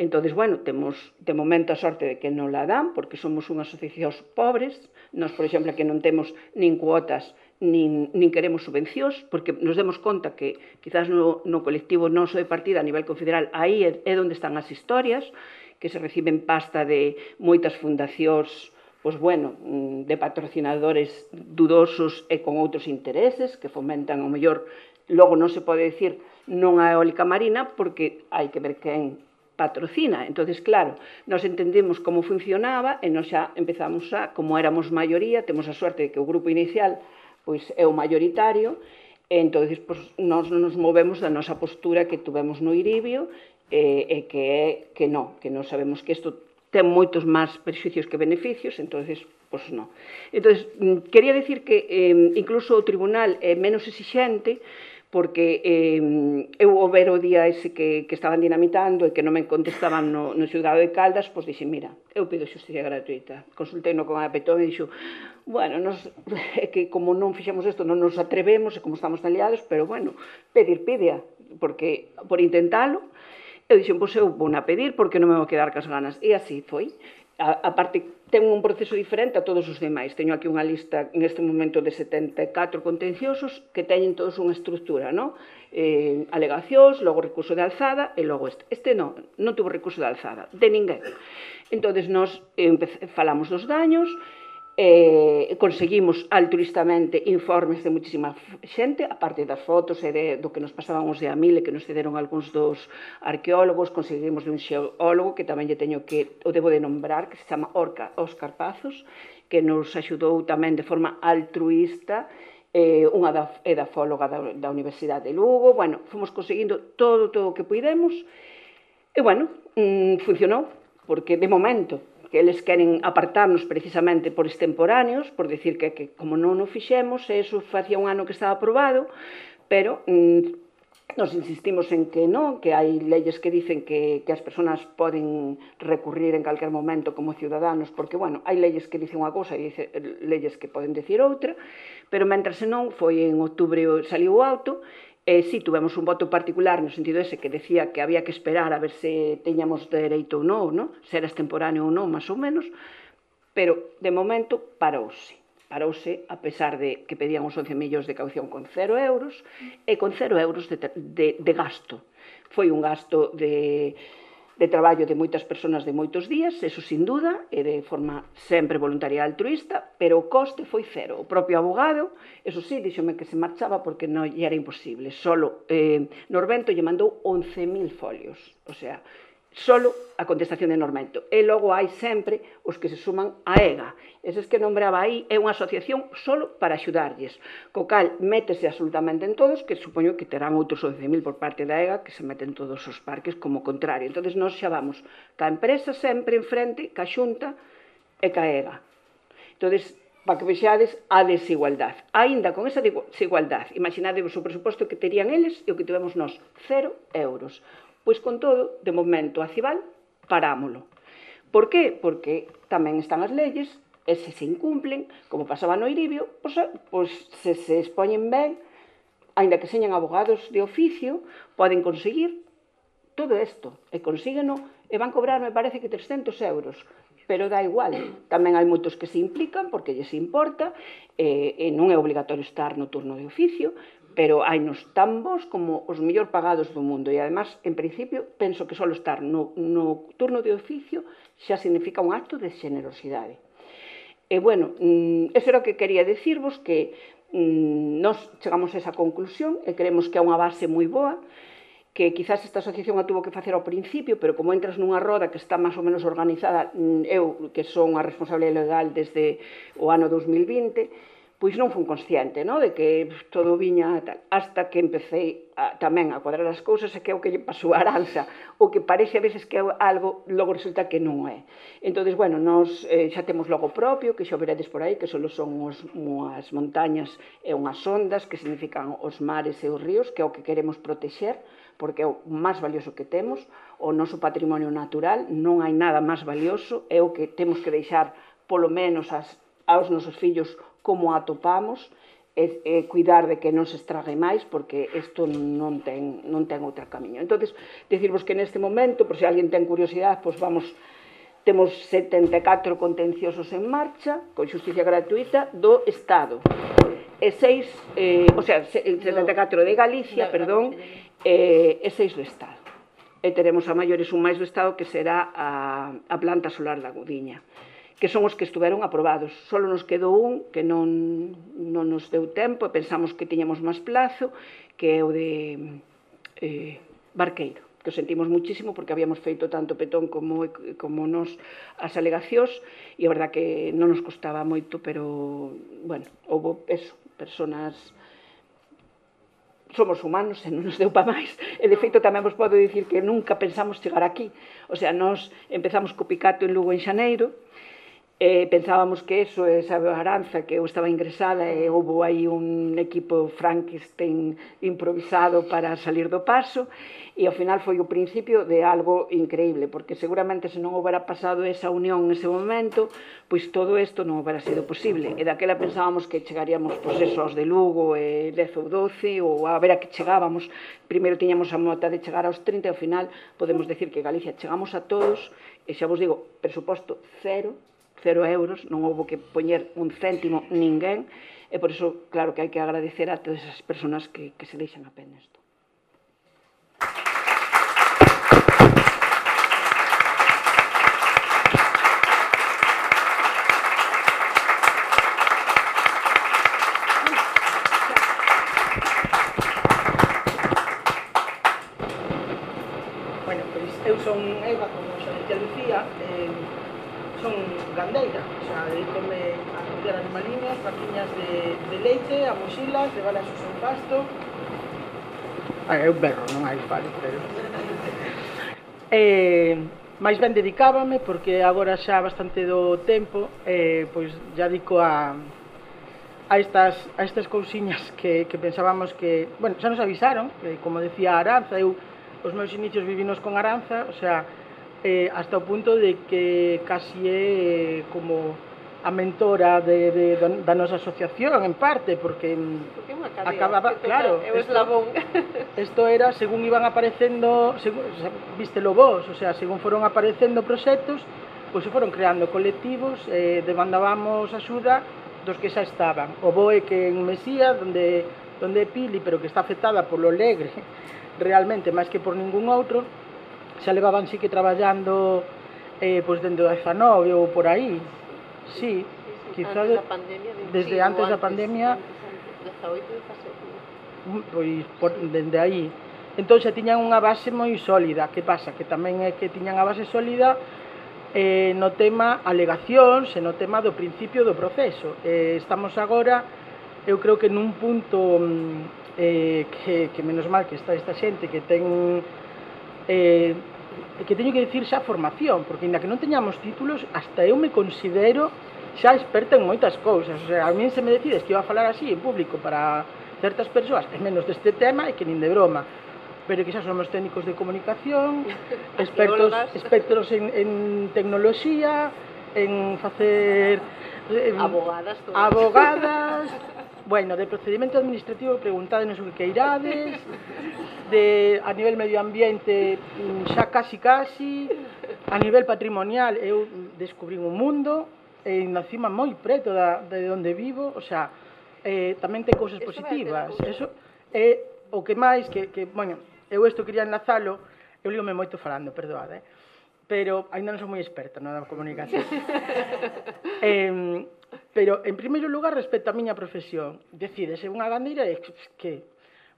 Entonces, bueno, temos de momento a sorte de que non la dan, porque somos unhas asociacións pobres, nos, por exemplo, que non temos nin cuotas, nin, nin queremos subvencións, porque nos demos conta que quizás no, no colectivo noso de partida a nivel confederal, aí é, é onde están as historias, que se reciben pasta de moitas fundacións pois bueno, mm, de patrocinadores dudosos e con outros intereses que fomentan o mellor, logo non se pode decir non a eólica marina porque hai que ver quen patrocina. Entonces, claro, nos entendemos como funcionaba e nos xa empezamos a, como éramos maioría, temos a sorte de que o grupo inicial pois é o maioritario, e entonces pois, nos nos movemos da nosa postura que tuvemos no Iribio e, e que é que non, que non sabemos que isto ten moitos máis perxuicios que beneficios, entonces pois non. Entonces, mm, quería decir que eh, incluso o tribunal é menos exixente porque eh, eu o ver o día ese que, que estaban dinamitando e que non me contestaban no, no xulgado de Caldas, pois dixen, mira, eu pido xusticia gratuita. Consultei no con a Petón e dixo, bueno, nos, é que como non fixemos isto, non nos atrevemos e como estamos tan liados, pero bueno, pedir pidia, porque por intentalo, Eu dixen, pois eu vou na pedir porque non me vou quedar cas ganas. E así foi. A, a parte, ten un proceso diferente a todos os demais. Teño aquí unha lista en este momento de 74 contenciosos que teñen todos unha estructura, non? Eh, alegacións, logo recurso de alzada e logo este. Este non, non tuvo recurso de alzada, de ninguén. Entonces, nos eh, falamos dos daños, eh, conseguimos altruistamente informes de muchísima xente, a parte das fotos e de, do que nos pasaban os de Amile, mil e que nos cederon algúns dos arqueólogos, conseguimos de un xeólogo que tamén lle teño que, o debo de nombrar, que se chama Orca, Óscar Pazos, que nos axudou tamén de forma altruista eh, unha da, edafóloga da, da Universidade de Lugo, bueno, fomos conseguindo todo, todo o que puidemos, e bueno, mmm, funcionou, porque de momento que eles queren apartarnos precisamente por extemporáneos, por decir que, que como non o fixemos, eso facía un ano que estaba aprobado, pero mm, nos insistimos en que non, que hai leyes que dicen que, que as persoas poden recurrir en calquer momento como ciudadanos, porque, bueno, hai leyes que dicen unha cosa e dice, leyes que poden decir outra, pero mentre non, foi en outubro saliu o auto Eh, sí, tuvemos un voto particular no sentido ese que decía que había que esperar a ver se teñamos dereito ou non, ¿no? se era extemporáneo ou non, máis ou menos, pero de momento parouse. Parouse a pesar de que pedían os 11 millóns de caución con 0 euros e con 0 euros de, de, de gasto. Foi un gasto de de traballo de moitas persoas de moitos días, eso sin duda, e de forma sempre voluntaria altruista, pero o coste foi cero. O propio abogado, eso sí, díxome que se marchaba porque non lle era imposible. Solo eh, Norvento lle mandou 11.000 folios, o sea, solo a contestación de Normento. E logo hai sempre os que se suman a EGA. Eses que nombraba aí é unha asociación solo para axudarlles, co cal métese absolutamente en todos, que supoño que terán outros 11.000 por parte da EGA que se meten todos os parques como contrario. entonces nós xa vamos ca empresa sempre en frente, ca xunta e ca EGA. entonces para que vexades a desigualdad. Aínda con esa desigualdad, imaginadevos o presuposto que terían eles e o que tivemos nós, cero euros. Pois con todo, de momento a Cibal parámolo. Por qué? Porque tamén están as leyes e se se incumplen, como pasaba no Iribio, pois, pois se se expoñen ben, aínda que señan abogados de oficio, poden conseguir todo isto, e consígueno, e van cobrar, me parece que 300 euros, pero dá igual. Tamén hai moitos que se implican porque lles importa, e, e non é obligatorio estar no turno de oficio, pero hai nos tan bons como os mellor pagados do mundo e además, en principio, penso que só estar no, no turno de oficio xa significa un acto de xenerosidade. E bueno, mm, eso era o que quería decirvos que mm, nos chegamos a esa conclusión e creemos que é unha base moi boa que quizás esta asociación a tuvo que facer ao principio, pero como entras nunha roda que está máis ou menos organizada, mm, eu que son a responsable legal desde o ano 2020, pois non fun consciente, no? de que todo viña tal, hasta que empecé a, tamén a cuadrar as cousas e que é o que lle pasou a Aranza, o que parece a veces que é algo, logo resulta que non é. Entón, bueno, nós eh, xa temos logo propio, que xa veredes por aí, que solo son os, unhas montañas e unhas ondas que significan os mares e os ríos, que é o que queremos protexer, porque é o máis valioso que temos, o noso patrimonio natural, non hai nada máis valioso, é o que temos que deixar polo menos as, aos nosos fillos como atopamos e, e cuidar de que non se estrague máis porque isto non ten, non ten outra camiño. entonces decirvos que neste momento, por se alguén ten curiosidade, pois vamos temos 74 contenciosos en marcha con xusticia gratuita do Estado e seis, eh, o sea, 74 eh, de Galicia, perdón, eh, e seis do Estado. E teremos a maiores un máis do Estado que será a, a planta solar da Gudiña que son os que estuveron aprobados. Solo nos quedou un que non, non nos deu tempo e pensamos que tiñamos máis plazo, que é o de eh, Barqueiro que o sentimos muchísimo porque habíamos feito tanto Petón como, como nos as alegacións e a verdad que non nos costaba moito, pero, bueno, houve eso, personas somos humanos e non nos deu pa máis. E de feito tamén vos podo dicir que nunca pensamos chegar aquí. O sea, nós empezamos co Picato en Lugo en Xaneiro, eh, pensábamos que eso, esa aranza que eu estaba ingresada e houve aí un equipo Frankenstein improvisado para salir do paso e ao final foi o principio de algo increíble porque seguramente se non houbera pasado esa unión nese momento pois todo isto non houbera sido posible. E daquela pensábamos que chegaríamos pois eso, aos de Lugo e 10 ou 12 ou a ver a que chegábamos. Primeiro tiñamos a mota de chegar aos 30 e ao final podemos decir que Galicia chegamos a todos e xa vos digo, presuposto cero cero euros, non houve que poñer un céntimo ninguén, e por iso, claro, que hai que agradecer a todas esas persoas que, que se deixan a pena isto. mochilas, levalas o seu pasto. Ah, eu berro, non hai paro, pero... eh, máis ben dedicábame porque agora xa bastante do tempo eh, pois ya dico a, a estas, a estas cousiñas que, que pensábamos que... Bueno, xa nos avisaron, que, como decía Aranza, eu os meus inicios vivinos con Aranza, o sea, eh, hasta o punto de que casi é eh, como a mentora de, de, da nosa asociación en parte porque, porque unha cadea, acababa que claro é o eslabón. isto era según iban aparecendo según, o sea, vístelo vos o sea según foron aparecendo proxectos pois se foron creando colectivos eh, demandábamos axuda dos que xa estaban. O BOE que en Mesía donde donde é Pili pero que está afectada polo Legre realmente máis que por ningún outro xa levaban sí que traballando eh, pois dentro da de Zanove ou por aí. Sí, quizás antes de, pandemia, desde sí, antes da pandemia. Antes, hasta hoy pois por, dende aí. Entón xa tiñan unha base moi sólida. Que pasa? Que tamén é que tiñan a base sólida eh, no tema alegacións e no tema do principio do proceso. Eh, estamos agora, eu creo que nun punto mm, eh, que, que menos mal que está esta xente que ten eh, e que teño que dicir xa formación, porque inda que non teñamos títulos, hasta eu me considero xa experta en moitas cousas. O sea, a mí se me decides que iba a falar así en público para certas persoas, e menos deste tema, e que nin de broma. Pero que xa somos técnicos de comunicación, expertos, expertos en, en tecnoloxía, en facer... En, abogadas. Todas. Abogadas, Bueno, de procedimento administrativo preguntádenos o que queirades, de, a nivel medio ambiente mm, xa casi casi, a nivel patrimonial eu descubrí un mundo, e na cima moi preto da, de onde vivo, o sea, eh, tamén ten cousas positivas. Eso é eh, o que máis que, que bueno, eu isto quería enlazalo, eu líome moito falando, perdoade, eh? pero ainda non sou moi experta na comunicación. eh, Pero, en primeiro lugar, respecto á miña profesión, decides, unha gandeira é que...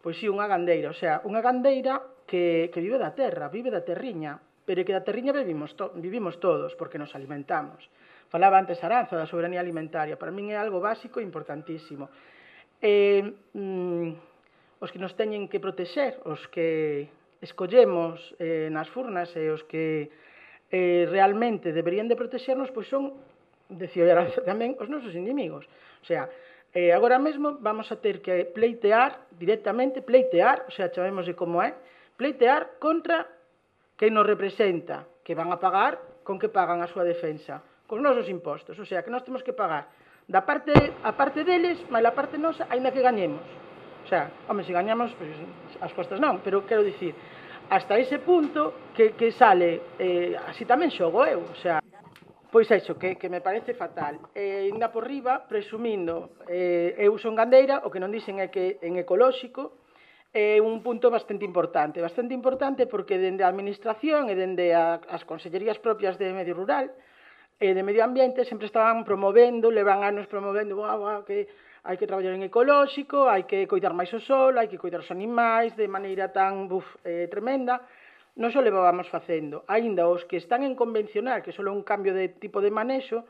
Pois si, sí, unha gandeira, o sea, unha gandeira que, que vive da terra, vive da terriña, pero que da terriña vivimos, to, vivimos todos, porque nos alimentamos. Falaba antes Aranza da soberanía alimentaria, para min é algo básico e importantísimo. Eh, mm, os que nos teñen que protexer, os que escollemos eh, nas furnas e eh, os que eh, realmente deberían de protexernos, pois son decidían tamén os nosos inimigos. O sea, eh, agora mesmo vamos a ter que pleitear directamente, pleitear, o sea, chamemos de como é, pleitear contra que nos representa, que van a pagar con que pagan a súa defensa, con nosos impostos, o sea, que nós temos que pagar da parte, a parte deles, máis a parte nosa, aínda que gañemos. O sea, home, se gañamos, pues, as costas non, pero quero dicir, hasta ese punto que, que sale, eh, así tamén xogo eu, o sea, Pois é iso, que, que me parece fatal. E ainda por riba, presumindo, eh, eu son gandeira, o que non dicen é que en ecolóxico, é un punto bastante importante. Bastante importante porque dende a administración e dende a, as consellerías propias de medio rural e de medio ambiente sempre estaban promovendo, levan anos promovendo uau, uau, que hai que traballar en ecolóxico, hai que coidar máis o sol, hai que coidar os animais de maneira tan buf, eh, tremenda non só levábamos facendo, aínda os que están en convencional, que só é un cambio de tipo de manexo,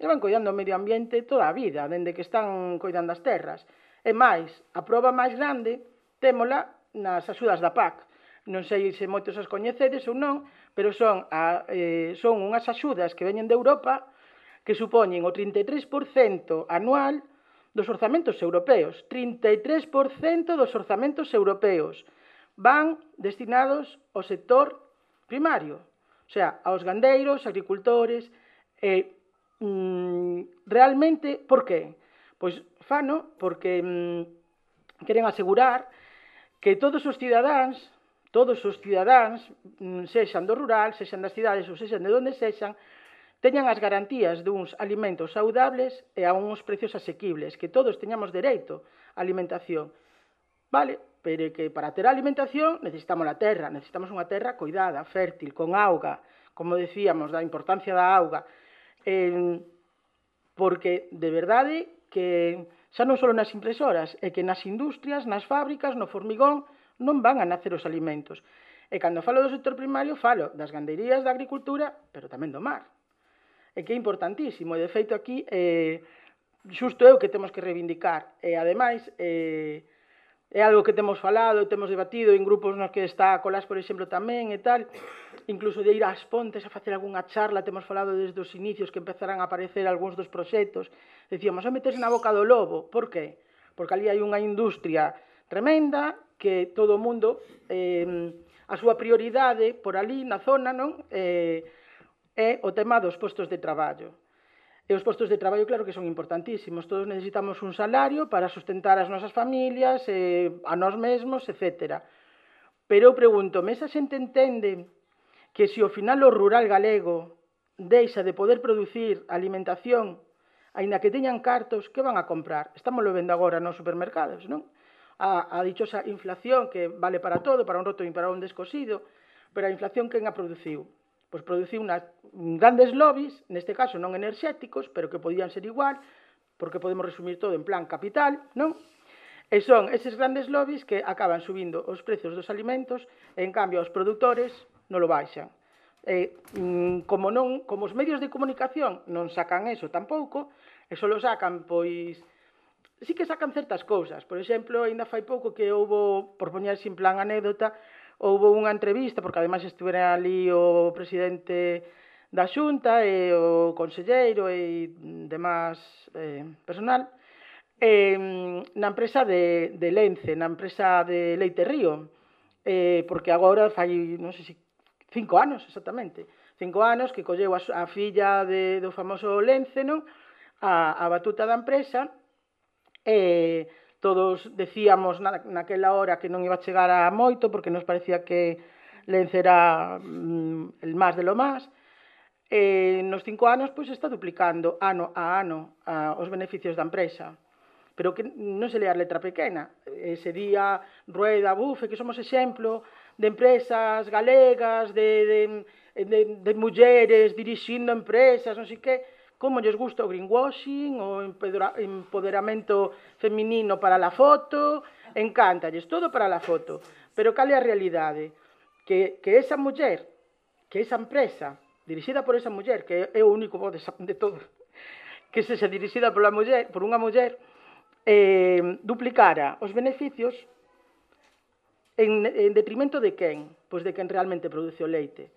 levan coidando o medio ambiente toda a vida, dende que están coidando as terras. E máis, a proba máis grande témola nas axudas da PAC. Non sei se moitos as coñecedes ou non, pero son, a, eh, son unhas axudas que veñen de Europa que supoñen o 33% anual dos orzamentos europeos. 33% dos orzamentos europeos van destinados ao sector primario, o sea, aos gandeiros, agricultores, eh, mm, realmente, por qué? Pois fano porque mm, queren asegurar que todos os cidadáns, todos os cidadáns, mm, sexan do rural, sexan das cidades ou sexan de onde sexan, teñan as garantías duns alimentos saudables e a uns precios asequibles, que todos teñamos dereito á alimentación. Vale, pero que para ter alimentación necesitamos a terra, necesitamos unha terra coidada, fértil, con auga, como decíamos, da importancia da auga, eh, porque de verdade que xa non só nas impresoras, é que nas industrias, nas fábricas, no formigón, non van a nacer os alimentos. E cando falo do sector primario, falo das ganderías, da agricultura, pero tamén do mar. E que é importantísimo, e de feito aquí, eh, xusto eu que temos que reivindicar. E ademais, eh, é algo que temos falado e temos debatido en grupos nos que está Colás, por exemplo, tamén e tal, incluso de ir ás pontes a facer algunha charla, temos falado desde os inicios que empezarán a aparecer algúns dos proxectos, decíamos, a meterse na boca do lobo, por qué? Porque ali hai unha industria tremenda que todo o mundo, eh, a súa prioridade por ali na zona, non? Eh, é o tema dos postos de traballo. E os postos de traballo, claro que son importantísimos. Todos necesitamos un salario para sustentar as nosas familias, eh, a nós mesmos, etc. Pero eu pregunto, me esa xente entende que se ao final o rural galego deixa de poder producir alimentación, aínda que teñan cartos, que van a comprar? Estamos lo vendo agora nos supermercados, non? A, a dichosa inflación que vale para todo, para un roto e para un descosido, pero a inflación quen a produciu? pois produciu unas mm, grandes lobbies, neste caso non enerxéticos, pero que podían ser igual, porque podemos resumir todo en plan capital, non? E son eses grandes lobbies que acaban subindo os prezos dos alimentos, e en cambio os produtores non lo baixan. E, mm, como, non, como os medios de comunicación non sacan eso tampouco, e só lo sacan, pois, sí que sacan certas cousas. Por exemplo, ainda fai pouco que houbo, por poñer sin plan anécdota, houve unha entrevista, porque ademais estivera ali o presidente da Xunta e o conselleiro e demás eh, personal, eh, na empresa de, de Lence, na empresa de Leite Río, eh, porque agora fai, non sei se cinco anos exactamente, cinco anos que colleu a, a filla de, do famoso Lence, non? A, a batuta da empresa, e eh, todos decíamos na, naquela hora que non iba a chegar a moito porque nos parecía que Lence era mm, el máis de lo máis. E nos cinco anos pois está duplicando ano a ano a, os beneficios da empresa pero que non se lea a letra pequena. Ese día, Rueda, Bufe, que somos exemplo de empresas galegas, de, de, de, de mulleres dirixindo empresas, non sei que, como lles gusta o greenwashing, o empoderamento feminino para la foto, encántalles, todo para la foto. Pero cal é a realidade? Que, que esa muller, que esa empresa, dirixida por esa muller, que é o único voz de, de todo, que se se dirixida por, muller, por unha muller, eh, duplicara os beneficios en, en detrimento de quen? Pois de quen realmente produce o leite.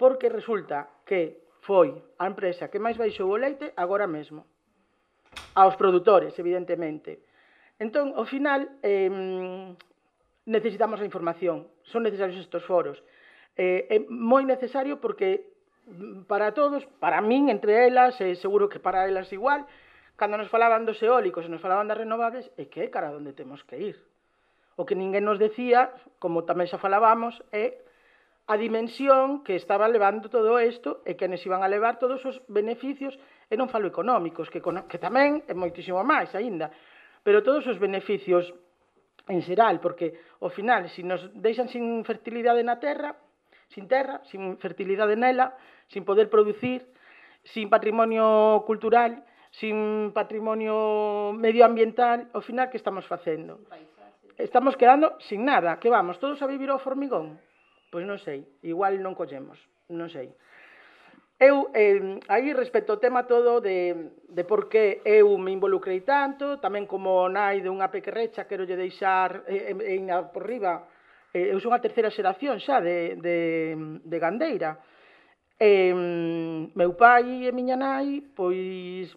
Porque resulta que foi a empresa que máis baixou o leite agora mesmo. Aos produtores, evidentemente. Entón, ao final, eh, necesitamos a información. Son necesarios estes foros. Eh, é moi necesario porque mm, para todos, para min, entre elas, e eh, seguro que para elas igual, cando nos falaban dos eólicos e nos falaban das renovables, é que é cara onde temos que ir. O que ninguén nos decía, como tamén xa falábamos, é a dimensión que estaba levando todo isto e que nos iban a levar todos os beneficios, e non falo económicos, que, que tamén é moitísimo máis aínda, pero todos os beneficios en xeral, porque ao final, se si nos deixan sin fertilidade na terra, sin terra, sin fertilidade nela, sin poder producir, sin patrimonio cultural, sin patrimonio medioambiental, ao final que estamos facendo? Estamos quedando sin nada, que vamos todos a vivir ao formigón. Pois non sei, igual non collemos, non sei. Eu, eh, aí respecto ao tema todo de, de por que eu me involucrei tanto, tamén como nai de unha pequerrecha, quero lle deixar eh, eh, por riba, eh, eu son a terceira xeración xa de, de, de Gandeira. Eh, meu pai e miña nai, pois,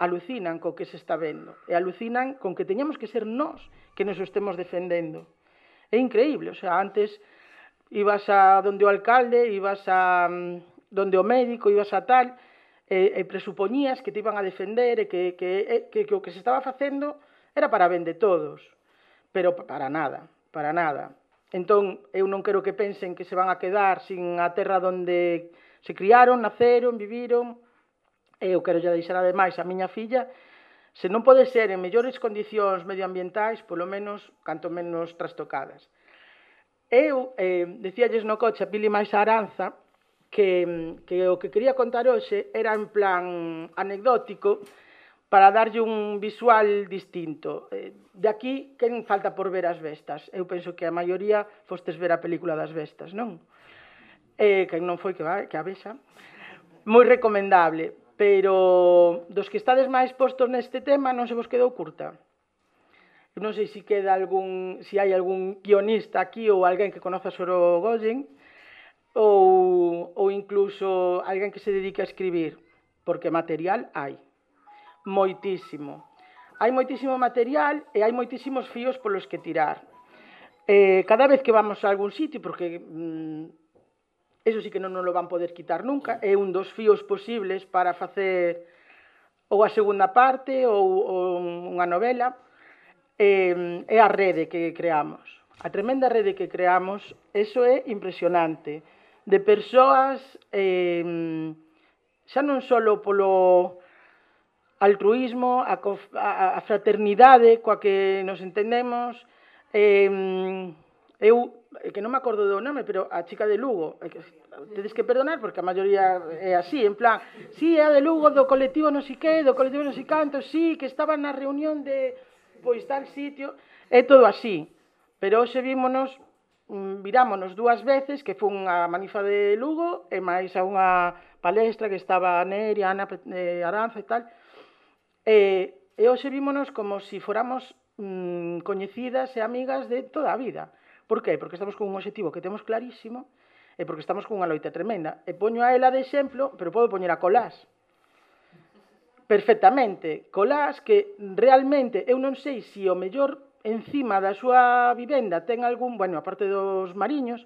alucinan co que se está vendo, e alucinan con que teñamos que ser nós que nos estemos defendendo. É increíble, o sea, antes ibas a donde o alcalde, ibas a mm, donde o médico, ibas a tal, e, e presupoñías que te iban a defender e que, que, que, que o que se estaba facendo era para ben de todos, pero para nada, para nada. Entón, eu non quero que pensen que se van a quedar sin a terra onde se criaron, naceron, viviron, e eu quero ya deixar ademais a miña filla, se non pode ser en mellores condicións medioambientais, polo menos, canto menos trastocadas. Eu eh, decíalles no coche a Pili máis aranza que, mm, que o que quería contar hoxe era en plan anecdótico para darlle un visual distinto. Eh, de aquí, quen falta por ver as bestas? Eu penso que a maioría fostes ver a película das bestas, non? Eh, que non foi que, vai, que a vexa. Moi recomendable, pero dos que estades máis postos neste tema non se vos quedou curta non sei se queda algún, se hai algún guionista aquí ou alguén que conoza Soro Goyen, ou, ou incluso alguén que se dedique a escribir, porque material hai, moitísimo. Hai moitísimo material e hai moitísimos fíos polos que tirar. Eh, cada vez que vamos a algún sitio, porque mm, eso sí que non nos lo van poder quitar nunca, é un dos fíos posibles para facer ou a segunda parte ou, ou unha novela, eh, é a rede que creamos. A tremenda rede que creamos, eso é impresionante. De persoas, eh, xa non só polo altruismo, a, a, a fraternidade coa que nos entendemos, eh, eu que non me acordo do nome, pero a chica de Lugo, que, tedes que perdonar porque a maioría é así, en plan, si sí, é a de Lugo do colectivo non si que, do colectivo non si canto, si sí, que estaba na reunión de pois tal sitio, é todo así. Pero hoxe vímonos, mm, virámonos dúas veces, que foi unha manifa de Lugo e máis a unha palestra que estaba Neri, Ana eh, Aranza e tal. E, e hoxe vímonos como se si foramos mm, coñecidas e amigas de toda a vida. Por qué? Porque estamos con un obxectivo que temos clarísimo e porque estamos con unha loita tremenda. E poño a ela de exemplo, pero podo poñer a Colás, perfectamente colás que realmente eu non sei se o mellor encima da súa vivenda ten algún, bueno, aparte dos mariños,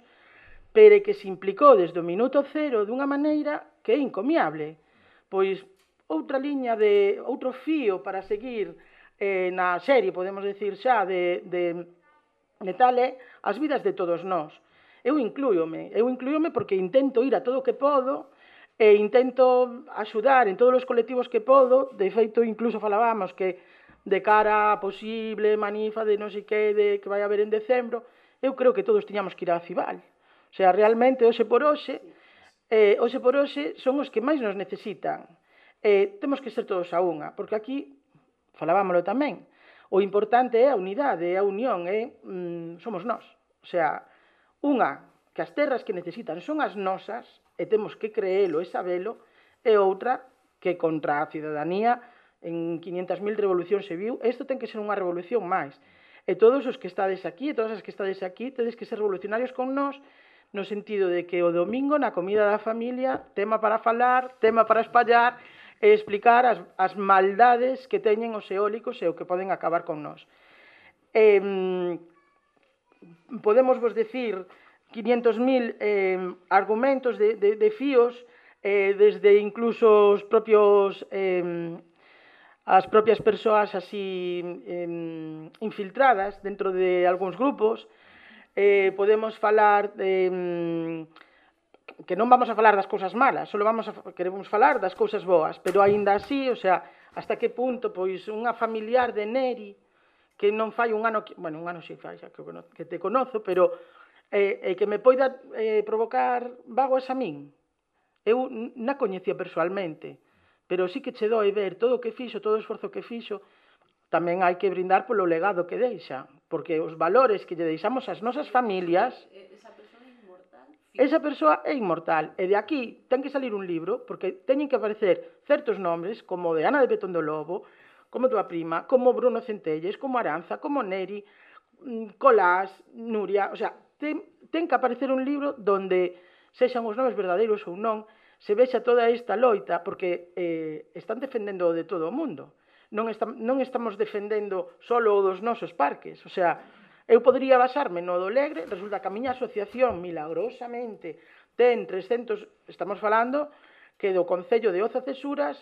pero que se implicou desde o minuto cero dunha maneira que é incomiable. Pois outra liña de outro fío para seguir eh, na serie, podemos decir xa, de, de, de tal é as vidas de todos nós. Eu inclúyome, eu inclúyome porque intento ir a todo o que podo, e intento axudar en todos os colectivos que podo, de feito incluso falábamos que de cara a posible manifa de non sei que, de que vai haber en decembro, eu creo que todos tiñamos que ir a Cibal. O sea, realmente, hoxe por hoxe, eh, hoxe por hoxe son os que máis nos necesitan. Eh, temos que ser todos a unha, porque aquí, falábamoslo tamén, o importante é a unidade, é a unión, é, mm, somos nós. O sea, unha, que as terras que necesitan son as nosas, e temos que creelo e sabelo, e outra que contra a ciudadanía en 500.000 revolucións se viu, isto ten que ser unha revolución máis. E todos os que estades aquí, e todas as que estades aquí, tedes que ser revolucionarios con nós, no sentido de que o domingo na comida da familia, tema para falar, tema para espallar, e explicar as, as maldades que teñen os eólicos e o que poden acabar con nós. Eh, podemos vos decir 500.000 eh, argumentos de, de, de fíos, eh, desde incluso os propios eh, as propias persoas así eh, infiltradas dentro de algúns grupos, eh, podemos falar de que non vamos a falar das cousas malas, só vamos a queremos falar das cousas boas, pero aínda así, o sea, hasta que punto pois unha familiar de Neri que non fai un ano, que, bueno, un ano si fai, xa que, que te conozo, pero e, e que me poida eh, provocar vagoas a min. Eu na coñecía persoalmente, pero sí que che doi ver todo o que fixo, todo o esforzo que fixo, tamén hai que brindar polo legado que deixa, porque os valores que lle deixamos ás nosas familias... Esa persoa é inmortal. Esa persoa é inmortal, e de aquí ten que salir un libro, porque teñen que aparecer certos nombres, como de Ana de Betón do Lobo, como tua prima, como Bruno Centelles, como Aranza, como Neri, mm, Colás, Nuria, o sea, ten, ten que aparecer un libro donde sexan os nomes verdadeiros ou non, se vexa toda esta loita, porque eh, están defendendo de todo o mundo. Non, está, non estamos defendendo solo o dos nosos parques. O sea, eu podría basarme no do Legre, resulta que a miña asociación, milagrosamente, ten 300, estamos falando, que do Concello de Oza Cesuras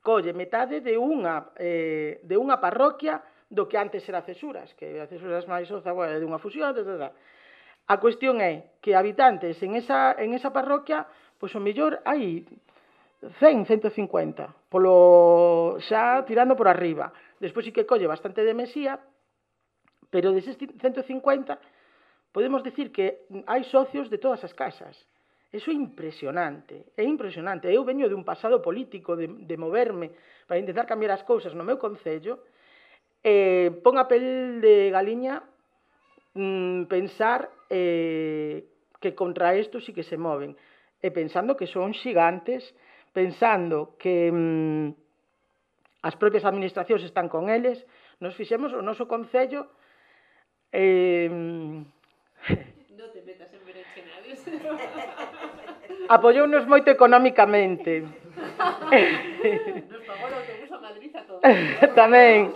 colle metade de unha, eh, de unha parroquia do que antes era Cesuras, que a Cesuras máis Oza, bueno, de unha fusión, etc. A cuestión é que habitantes en esa, en esa parroquia, pois o mellor hai 100, 150, polo xa tirando por arriba. Despois sí que colle bastante de Mesía, pero deses 150 podemos decir que hai socios de todas as casas. Eso é impresionante, é impresionante. Eu veño de un pasado político de, de moverme para intentar cambiar as cousas no meu concello, eh, pon a pel de galiña mm, pensar eh, que contra isto sí que se moven. E pensando que son xigantes, pensando que mm, as propias administracións están con eles, nos fixemos o noso Concello eh, non te metas en berenjenales. apoyounos moito económicamente. Nos pagou o autobús a Madrid a todos. Tamén.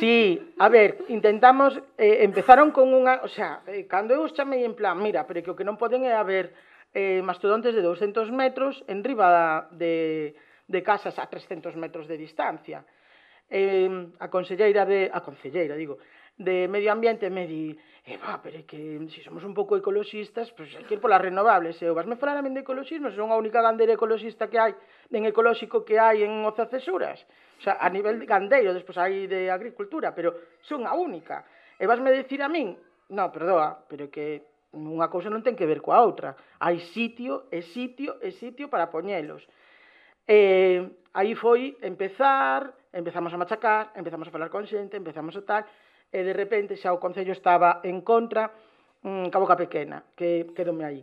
Sí, a ver, intentamos, eh, empezaron con unha, o sea, eh, cando eu os chamei en plan, mira, pero que o que non poden é haber eh, mastodontes de 200 metros en riba de, de casas a 300 metros de distancia. Eh, a conselleira de, a conselleira, digo, de medio ambiente me di, eh, Eva, pero é que se si somos un pouco ecoloxistas, pois pues, hai que ir polas renovables, e eu vasme falar a min de ecoloxismo, son a única gandeira ecologista que hai, en ecolóxico que hai en Oza Cesuras, o sea, a nivel de gandeiro, despois hai de agricultura, pero son a única. E vasme decir a min, no, perdoa, pero que unha cousa non ten que ver coa outra. Hai sitio e sitio e sitio para poñelos. E aí foi empezar, empezamos a machacar, empezamos a falar con xente, empezamos a tal, e de repente xa o Concello estaba en contra mm, boca Pequena, que quedome aí.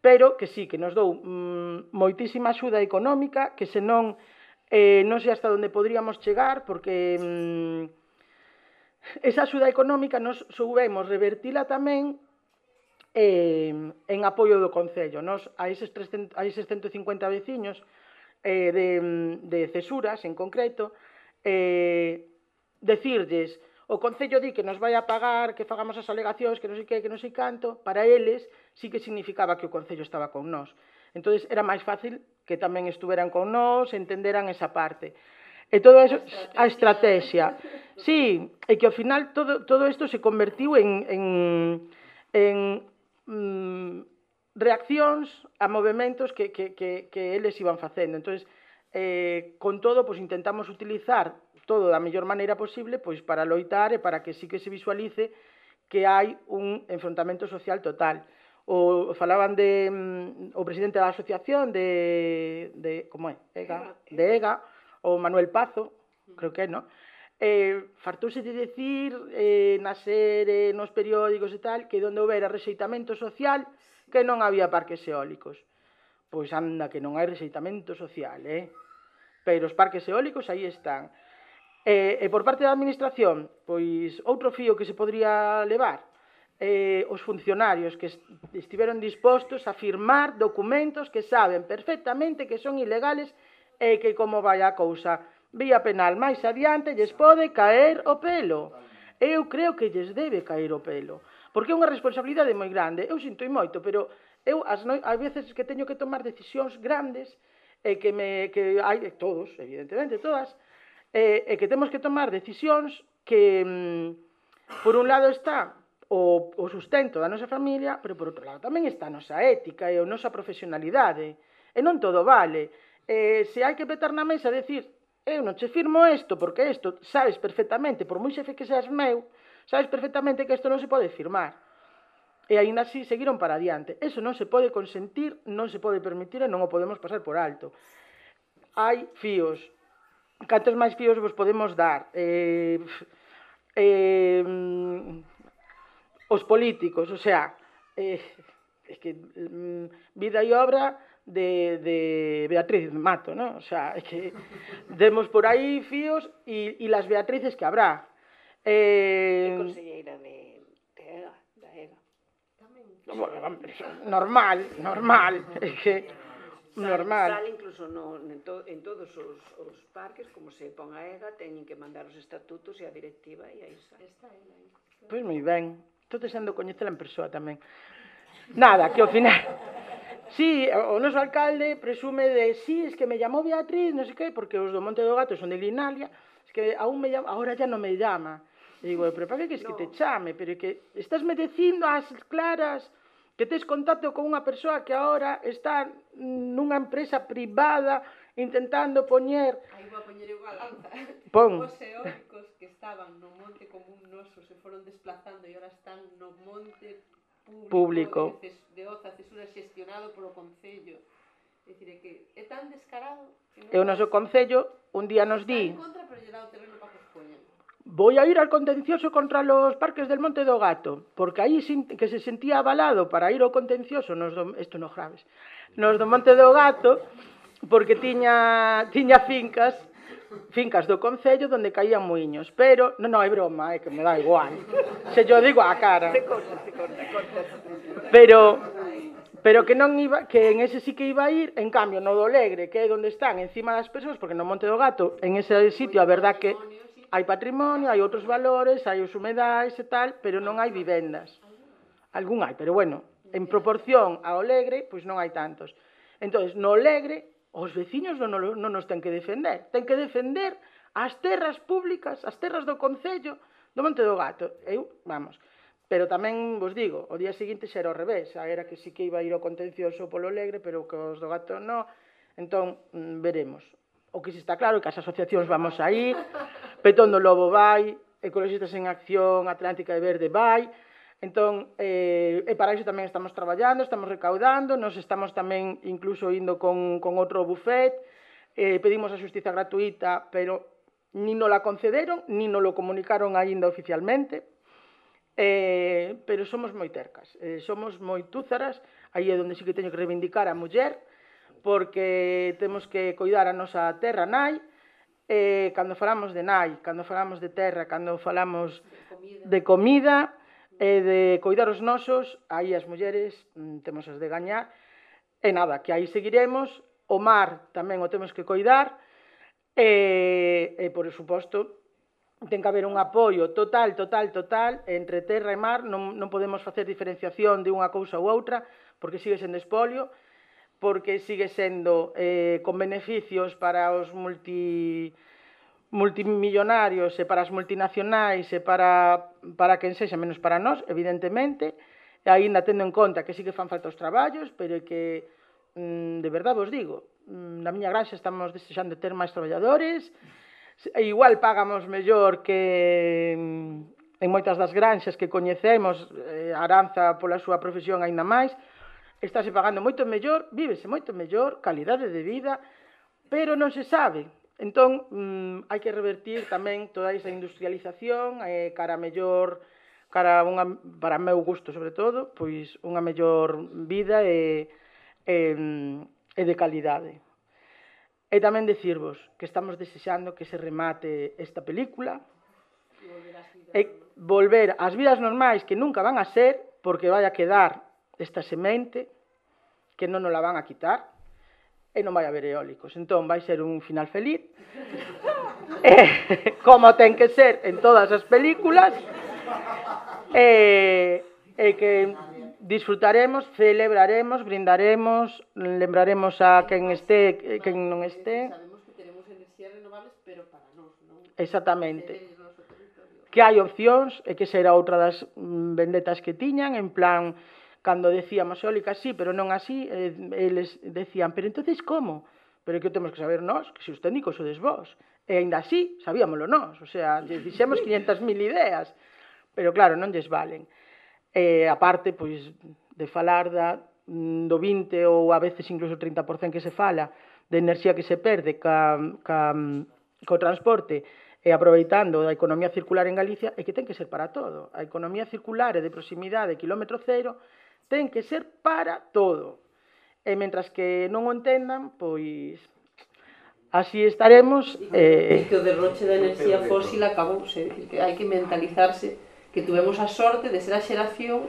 Pero que sí, que nos dou mm, moitísima axuda económica, que senón eh, non sei hasta onde podríamos chegar, porque mm, esa axuda económica nos soubemos revertila tamén eh, en apoio do Concello. Nos, a, eses 300, a eses 150 veciños eh, de, mm, de Cesuras, en concreto, eh, decirlles o Concello di que nos vai a pagar, que fagamos as alegacións, que non sei que, que non sei canto, para eles sí que significaba que o Concello estaba con nós. Entón, era máis fácil que tamén estuveran con nós, entenderan esa parte. E todo eso, a estrategia. Sí, e que ao final todo, todo isto se convertiu en, en, en mm, reaccións a movimentos que, que, que, que eles iban facendo. Entón, eh, con todo, pues, intentamos utilizar todo da mellor maneira posible pois para loitar e para que sí que se visualice que hai un enfrontamento social total. O falaban de mm, o presidente da asociación de de como é, EGA, de EGA, o Manuel Pazo, creo que é, no? Eh, fartouse de decir eh, na series, nos periódicos e tal, que onde houbera rexeitamento social, que non había parques eólicos. Pois anda que non hai rexeitamento social, eh? Pero os parques eólicos aí están. E, e por parte da administración, pois outro fío que se podría levar eh, os funcionarios que estiveron dispostos a firmar documentos que saben perfectamente que son ilegales e que como vai a cousa vía penal máis adiante lles pode caer o pelo. Eu creo que lles debe caer o pelo, porque é unha responsabilidade moi grande. Eu sinto moito, pero eu as no... hai veces que teño que tomar decisións grandes e que me que hai todos, evidentemente todas, e, e que temos que tomar decisións que, mm, por un lado está o, o sustento da nosa familia, pero por outro lado tamén está a nosa ética e a nosa profesionalidade. E non todo vale. E, se hai que petar na mesa e decir eu non che firmo isto porque isto sabes perfectamente, por moi xefe que seas meu, sabes perfectamente que isto non se pode firmar. E aínda así seguiron para adiante. Eso non se pode consentir, non se pode permitir e non o podemos pasar por alto. Hai fíos, cantos máis fíos vos podemos dar eh, eh, os políticos, o sea eh, es que mm, vida e obra de, de Beatriz Mato, ¿no? O sea, es que demos por aí fíos e, e las Beatrices que habrá. Eh, e conselleira de, de EGA, da EGA. Tamén. Bueno, normal, normal. es que, normal. Sal incluso no, en, to, en todos os, os parques, como se pon a EGA, teñen que mandar os estatutos e a directiva e aí sal. Está aí, aí. Pois moi ben. Estou desando coñecela en persoa tamén. Nada, que ao final... Sí, o noso alcalde presume de sí, es que me llamou Beatriz, non sei que, porque os do Monte do Gato son de Grinalia, es que aún me llama, ahora ya non me llama. E digo, pero para que es no. que te chame? Pero que estás me dicindo as claras que tes contacto con unha persoa que agora está nunha empresa privada intentando poñer... Aí vou a poñer eu balanza. Pon. Os eólicos que estaban no monte común noso se foron desplazando e agora están no monte público, público. de Oza, Cesura xestionado polo Concello. É dicir, é que é tan descarado... Que non e o noso Concello un día nos di... Está en contra, pero lle dá o terreno para que os poñan. Voy a ir al contencioso contra los parques del Monte do Gato, porque aí que se sentía avalado para ir ao contencioso nos do, esto no graves, nos do Monte do Gato, porque tiña, tiña fincas fincas do Concello donde caían muiños, pero, non, non, é broma, é que me dá igual, se yo digo a cara. Se corta, se corta, corta. Pero, pero que non iba, que en ese sí que iba a ir, en cambio, no do Alegre, que é onde están, encima das persoas, porque no Monte do Gato, en ese sitio, a verdad que hai patrimonio, hai outros valores, hai os humedais e tal, pero non hai vivendas. Algún hai, pero bueno, en proporción ao Legre, pois non hai tantos. Entón, no Legre, os veciños non, non nos ten que defender. Ten que defender as terras públicas, as terras do Concello do Monte do Gato. Eu, vamos, Pero tamén vos digo, o día seguinte xa era ao revés, a era que sí que iba a ir ao contencioso polo Legre, pero que os do gato non. Entón, mm, veremos. O que se está claro é que as asociacións vamos a ir, Petón do Lobo vai, Ecologistas en Acción, Atlántica e Verde vai, Entón, eh, e para iso tamén estamos traballando, estamos recaudando, nos estamos tamén incluso indo con, con outro bufet, eh, pedimos a xustiza gratuita, pero ni nos la concederon, ni nos lo comunicaron aínda oficialmente, eh, pero somos moi tercas, eh, somos moi túzaras, aí é onde sí que teño que reivindicar a muller, porque temos que coidar a nosa terra nai, eh, cando falamos de nai, cando falamos de terra, cando falamos de comida, e eh, de coidar os nosos, aí as mulleres mm, temos as de gañar, e nada, que aí seguiremos, o mar tamén o temos que coidar, e, e por suposto, ten que haber un apoio total, total, total, entre terra e mar, non, non podemos facer diferenciación de unha cousa ou outra, porque sigue sendo espolio, porque sigue sendo eh, con beneficios para os multi, multimillonarios e para as multinacionais e para, para quen sexa, menos para nós, evidentemente, e aínda tendo en conta que sí que fan falta os traballos, pero que, mm, de verdade vos digo, mm, na miña granxa estamos desexando ter máis traballadores, e igual pagamos mellor que mm, en moitas das granxas que coñecemos, eh, Aranza pola súa profesión aínda máis, estáse pagando moito mellor, vívese moito mellor, calidade de vida, pero non se sabe. Entón, mm, hai que revertir tamén toda esa industrialización eh, cara a mellor cara a unha, para meu gusto sobre todo, pois unha mellor vida e, e, e de calidade. E tamén decirvos que estamos desexando que se remate esta película e volver ás vidas normais que nunca van a ser porque vai a quedar desta semente que non nos la van a quitar e non vai haber eólicos. Entón vai ser un final feliz, E, como ten que ser en todas as películas, e eh, que disfrutaremos, celebraremos, brindaremos, lembraremos a quen este, quen non este. Sabemos que tenemos energías renovables, pero para nós, non? Exactamente. Que hai opcións, e que será outra das vendetas que tiñan, en plan, Cando decíamos eólica sí, pero non así, eh, eles decían, pero entonces como? Pero que temos que saber nós, que se os técnicos sodes vos. E ainda así, sabíamoslo nós, o sea, lles dixemos 500.000 ideas, pero claro, non lles valen. E a parte, pois, de falar da, mm, do 20 ou a veces incluso 30% que se fala de enerxía que se perde ca, ca, co transporte, e aproveitando da economía circular en Galicia é que ten que ser para todo. A economía circular e de proximidade, quilómetro cero, Ten que ser para todo. Eh, e mentras que non o entendan, pois así estaremos. E eh... que o derroche da enerxía fósil acabouse, que hai que mentalizarse que tuvemos a sorte de ser a xeración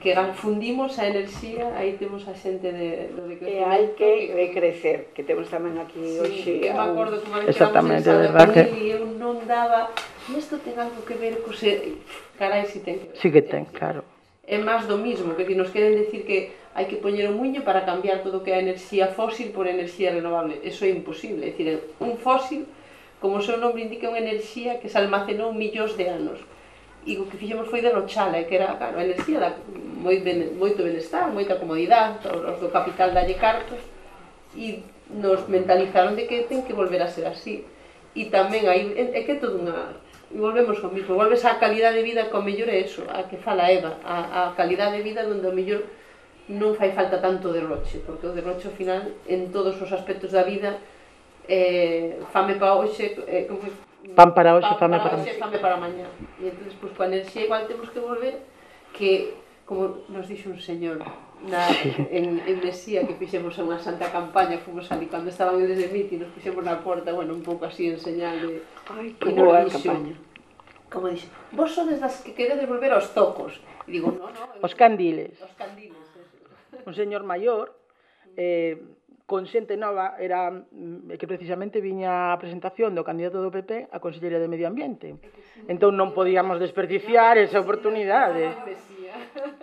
que fundimos a enerxía, aí temos a xente de, do decrecemento. E hai que crecer, que temos tamén aquí sí, hoxe. Que me acordo como que Exactamente, de verdad que... E eu non daba, e isto ten algo que ver co ser... Carai, si ten que ver. Si sí que ten, claro é máis do mismo, que nos queren decir que hai que poñer o muño para cambiar todo o que é enerxía fósil por enerxía renovable. Eso é imposible, é dicir, un fósil, como o seu nome indica, unha enerxía que se almacenou millóns de anos. E o que fixemos foi derrochala, que era, claro, a enerxía da moi ben, moito benestar, moita comodidade, os do capital dalle cartos, e nos mentalizaron de que ten que volver a ser así. E tamén aí é que é unha E volvemos ao mismo, volves á calidade de vida que o mellor é eso, a que fala Eva, a, a calidade de vida onde o mellor non fai falta tanto derroche, porque o derroche ao final en todos os aspectos da vida eh, fame para hoxe, eh, como Pan para hoxe, pan fame para para hoxe, fame para mañá. E entonces, pues, coa enerxía igual temos que volver que, como nos dixo un señor na, en, en Mesía que fixemos unha santa campaña, fomos ali cando estaban eles de miti, nos puxemos na porta, bueno, un pouco así en señal de... Ai, que boa dixo, campaña. Como dixo, vos sodes das que queredes volver aos tocos. E digo, no, no. Os candiles. Os candiles. Eso. Un señor maior, eh, con xente nova era mm, que precisamente viña a presentación do candidato do PP a Consellería de Medio Ambiente. Entón non podíamos desperdiciar esa oportunidade.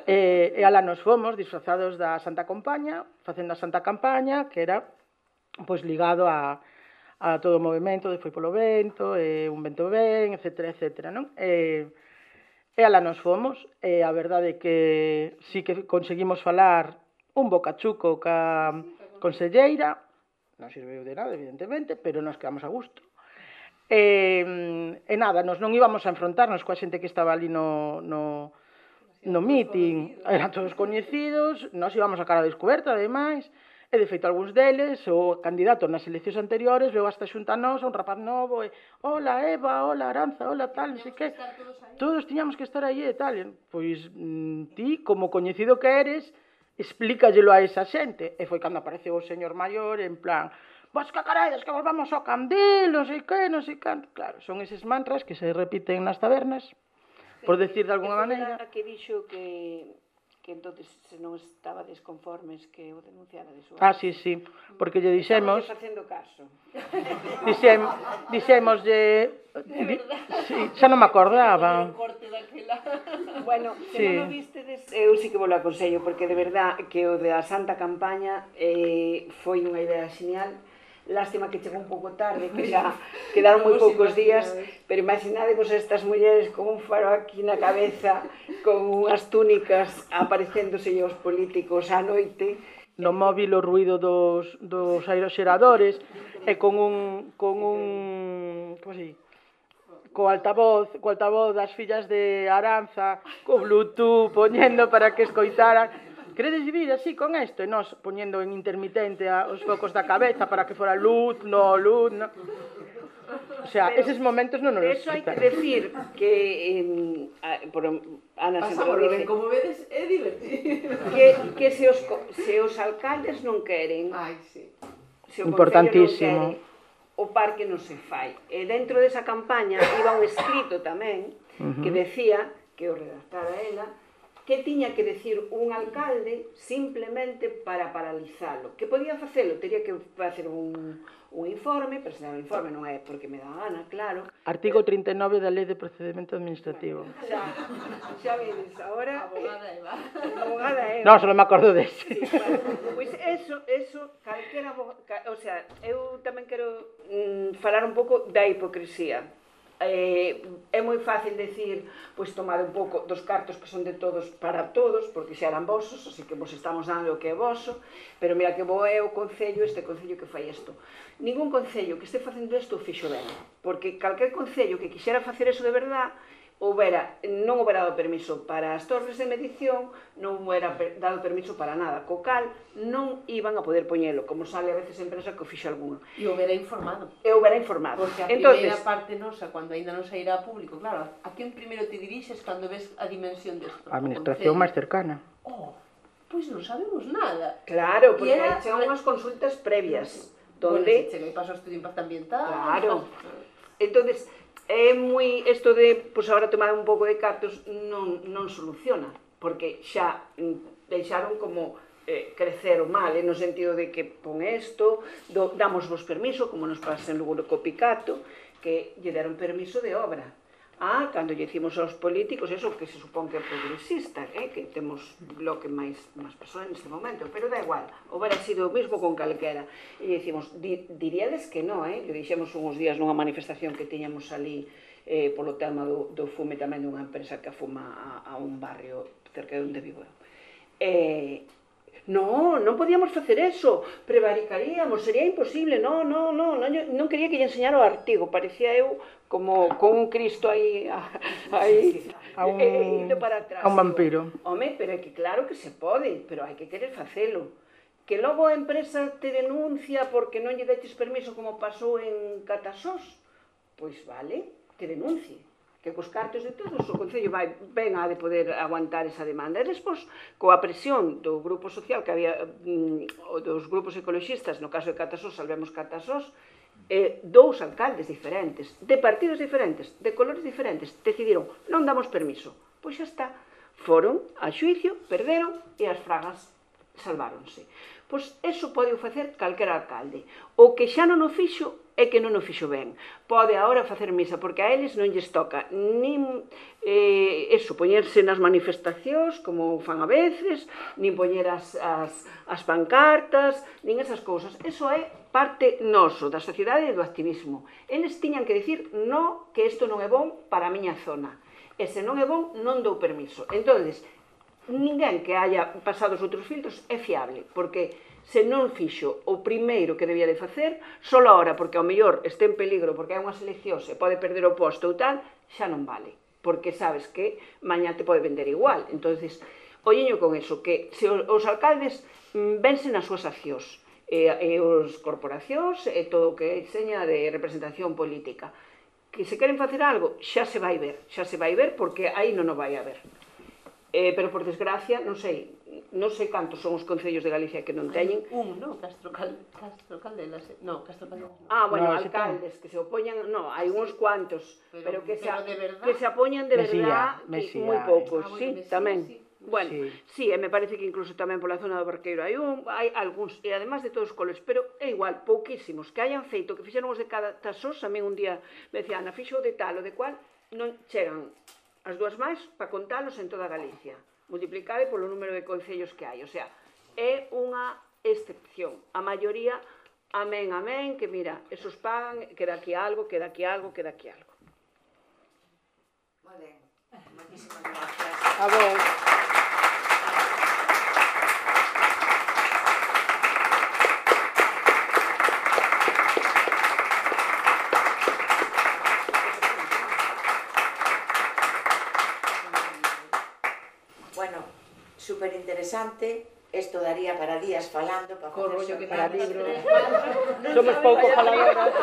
E, e ala nos fomos disfrazados da Santa Compaña, facendo a Santa Campaña, que era pois ligado a, a todo o movimento de Foi polo vento, e un vento ben, etc, etc, non? E, e ala nos fomos, e a verdade que sí que conseguimos falar un bocachuco ca, conselleira, non sirveu de nada, evidentemente, pero nos quedamos a gusto. E, e nada, nos non íbamos a enfrontarnos coa xente que estaba ali no, no, no meeting, eran todos coñecidos, nós íbamos a cara descoberta, ademais, e de feito algúns deles, o candidato nas eleccións anteriores, veu hasta xunta nós, un rapaz novo, e hola Eva, hola Aranza, hola tal, non sei que, todos, todos tiñamos que estar aí e tal, pois mm, ti, como coñecido que eres, explícallelo a esa xente. E foi cando apareceu o señor maior en plan, vos que queredes que volvamos ao candil, non sei que, non sei canto. Claro, son eses mantras que se repiten nas tabernas, por decir de alguna maneira. A que dixo que que entonces se non estaba desconformes que o denunciara de súa. Ah, sí, sí, porque lle dixemos... Estamos facendo caso. Dixem, dixemoslle... Di, sí, xa non me acordaba. corte daquela. Bueno, se sí. non o vistedes, eu sí que vos lo aconsello, porque de verdad que o da Santa Campaña eh, foi unha idea genial, lástima que chegou un pouco tarde, que xa quedaron moi poucos días, pero imaginadevos estas mulleres con un faro aquí na cabeza, con unhas túnicas aparecéndose os políticos á noite, no móvil o ruido dos, dos aeroxeradores e con un, con un como se co altavoz, co altavoz das fillas de Aranza, co Bluetooth, poñendo para que escoitaran queredes vivir así con isto? E nós poñendo en intermitente a, os focos da cabeza para que fora luz, no, luz, no. O sea, Pero eses momentos non nos Eso hai que decir que eh, a, por, Ana Pasamos, dice, ben, como vedes é divertido. Que, que se os, se os alcaldes non queren. Ai, sí. Se o Importantísimo. Non quere, o parque non se fai. E dentro desa campaña iba un escrito tamén que decía que o redactara ela que tiña que decir un alcalde simplemente para paralizalo. Que podía facelo, teria que facer un, un informe, presentar un informe, non é porque me dá gana, claro. Artigo 39 da Lei de Procedimento Administrativo. Bueno, xa, xa vedes, agora... Abogada Eva. Abogada Eva. Non, só me acordo dese. Sí, bueno, Pois eso, eso, calquera... Abogada, o sea, eu tamén quero mm, falar un pouco da hipocresía eh, é moi fácil decir, pois tomar un pouco dos cartos que son de todos para todos, porque xa eran vosos, así que vos estamos dando o que é voso, pero mira que bo é o concello, este concello que fai isto. Ningún concello que este facendo isto o fixo ben, porque calquer concello que quixera facer eso de verdade, houbera, non houbera dado permiso para as torres de medición, non houbera dado permiso para nada, co cal non iban a poder poñelo, como sale a veces a empresa que o fixo algún. E houbera informado. E houbera informado. Porque a Entonces, primeira parte nosa, cando aínda non sairá público, claro, a quen primeiro te dirixes cando ves a dimensión desto? A administración máis cercana. Oh, pois non sabemos nada. Claro, porque era... hai xa unhas consultas previas, donde... Bueno, se chega e o estudio de impacto ambiental... Claro. Entonces, é moi isto de pois agora tomar un pouco de cartos non non soluciona, porque xa mm, deixaron como eh, crecer o mal, eh, no sentido de que pon isto, do, damos vos permiso, como nos pasa en Lugo co Copicato, que lle deron permiso de obra, a cando lle dicimos aos políticos eso que se supón que é progresista, eh, que temos bloque máis máis persoas neste momento, pero da igual, houbera sido o mesmo con calquera. E lle dicimos, di, diríades que non, eh? Lle dixemos uns días nunha manifestación que tiñamos ali eh, polo tema do, do fume tamén dunha empresa que afuma a, a un barrio cerca de onde vivo. Eh, No, non podíamos facer eso, prevaricaríamos, sería imposible, no, no, no, non, non quería que lle enseñara o artigo, parecía eu como con un Cristo aí, aí a un, eh, indo para atrás. A un vampiro. Home, pero é que claro que se pode, pero hai que querer facelo. Que logo a empresa te denuncia porque non lle deches permiso como pasou en Catasós, pois vale, que denuncie que cos cartos de todos o Concello vai ben a de poder aguantar esa demanda. E despois, coa presión do grupo social que había, mm, dos grupos ecologistas, no caso de Catasós, salvemos Catasós, eh, dous alcaldes diferentes, de partidos diferentes, de colores diferentes, decidiron non damos permiso. Pois xa está, foron a xuicio, perderon e as fragas salváronse. Pois eso pode facer calquera alcalde. O que xa non o fixo é que non o fixo ben. Pode agora facer misa, porque a eles non lles toca nin eh, eso, poñerse nas manifestacións, como fan a veces, nin poñer as, as, as pancartas, nin esas cousas. Eso é parte noso, da sociedade e do activismo. Eles tiñan que dicir, no, que isto non é bon para a miña zona. E se non é bon, non dou permiso. Entonces, ninguén que haya pasado os outros filtros é fiable, porque se non fixo o primeiro que debía de facer, só ahora, porque ao mellor este en peligro, porque hai unha selección, se pode perder o posto ou tal, xa non vale, porque sabes que mañá te pode vender igual. entonces olleño con eso, que se os alcaldes mm, vense nas súas accións, e, e os corporacións e todo o que seña de representación política. Que se queren facer algo, xa se vai ver, xa se vai ver porque aí non o vai haber. Eh, pero por desgracia, non sei, non sei cantos son os concellos de Galicia que non teñen. Un, non, Castro, Cal, Castro Caldelas, non, Castro Caldelas. No. Ah, bueno, no, alcaldes que se opoñan, non, hai ah, uns cuantos, pero, pero que, pero se, verdad, que se apoñan de Mesía, verdad Mesía, moi eh. poucos, ah, bueno, sí, Mesía, tamén. Sí. Bueno, sí. sí, e me parece que incluso tamén pola zona do Barqueiro hai un, hai algúns, e además de todos os coles, pero é igual, pouquísimos, que hayan feito, que fixeron os de cada tasos, a mí un día me decía, Ana, fixo de tal o de cual, non chegan as dúas máis para contalos en toda Galicia. Multiplicade polo número de concellos que hai. O sea, é unha excepción. A maioría, amén, amén, que mira, esos pagan, queda aquí algo, queda aquí algo, queda aquí algo. Moi ben. Moitísimas gracias. A vos. super interesante. Esto daría para días falando, para Corro, facer que para libros. Somos pouco faladoras.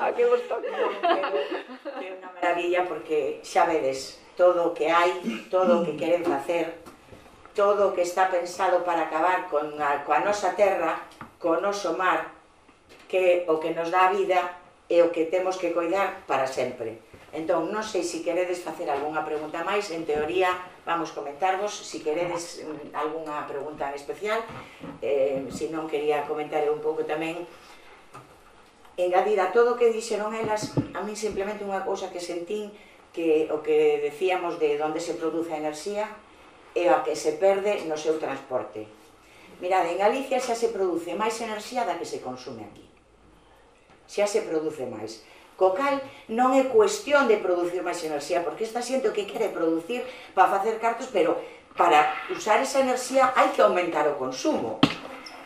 A que vos toque. É unha maravilla porque xa vedes todo o que hai, todo o que queren facer, todo o que está pensado para acabar con a, coa nosa terra, co noso mar, que o que nos dá a vida e o que temos que coidar para sempre. Entón, non sei se queredes facer algunha pregunta máis, en teoría, vamos comentarvos, si queredes mm, algunha pregunta en especial, eh, si non quería comentar un pouco tamén engadir a todo o que dixeron elas, a min simplemente unha cousa que sentín que o que decíamos de onde se produce a enerxía é a que se perde no seu transporte. Mirade, en Galicia xa se produce máis enerxía da que se consume aquí. Xa se produce máis. Co cal, non é cuestión de producir máis enerxía, porque esta xente o que quere producir para facer cartos, pero para usar esa enerxía hai que aumentar o consumo.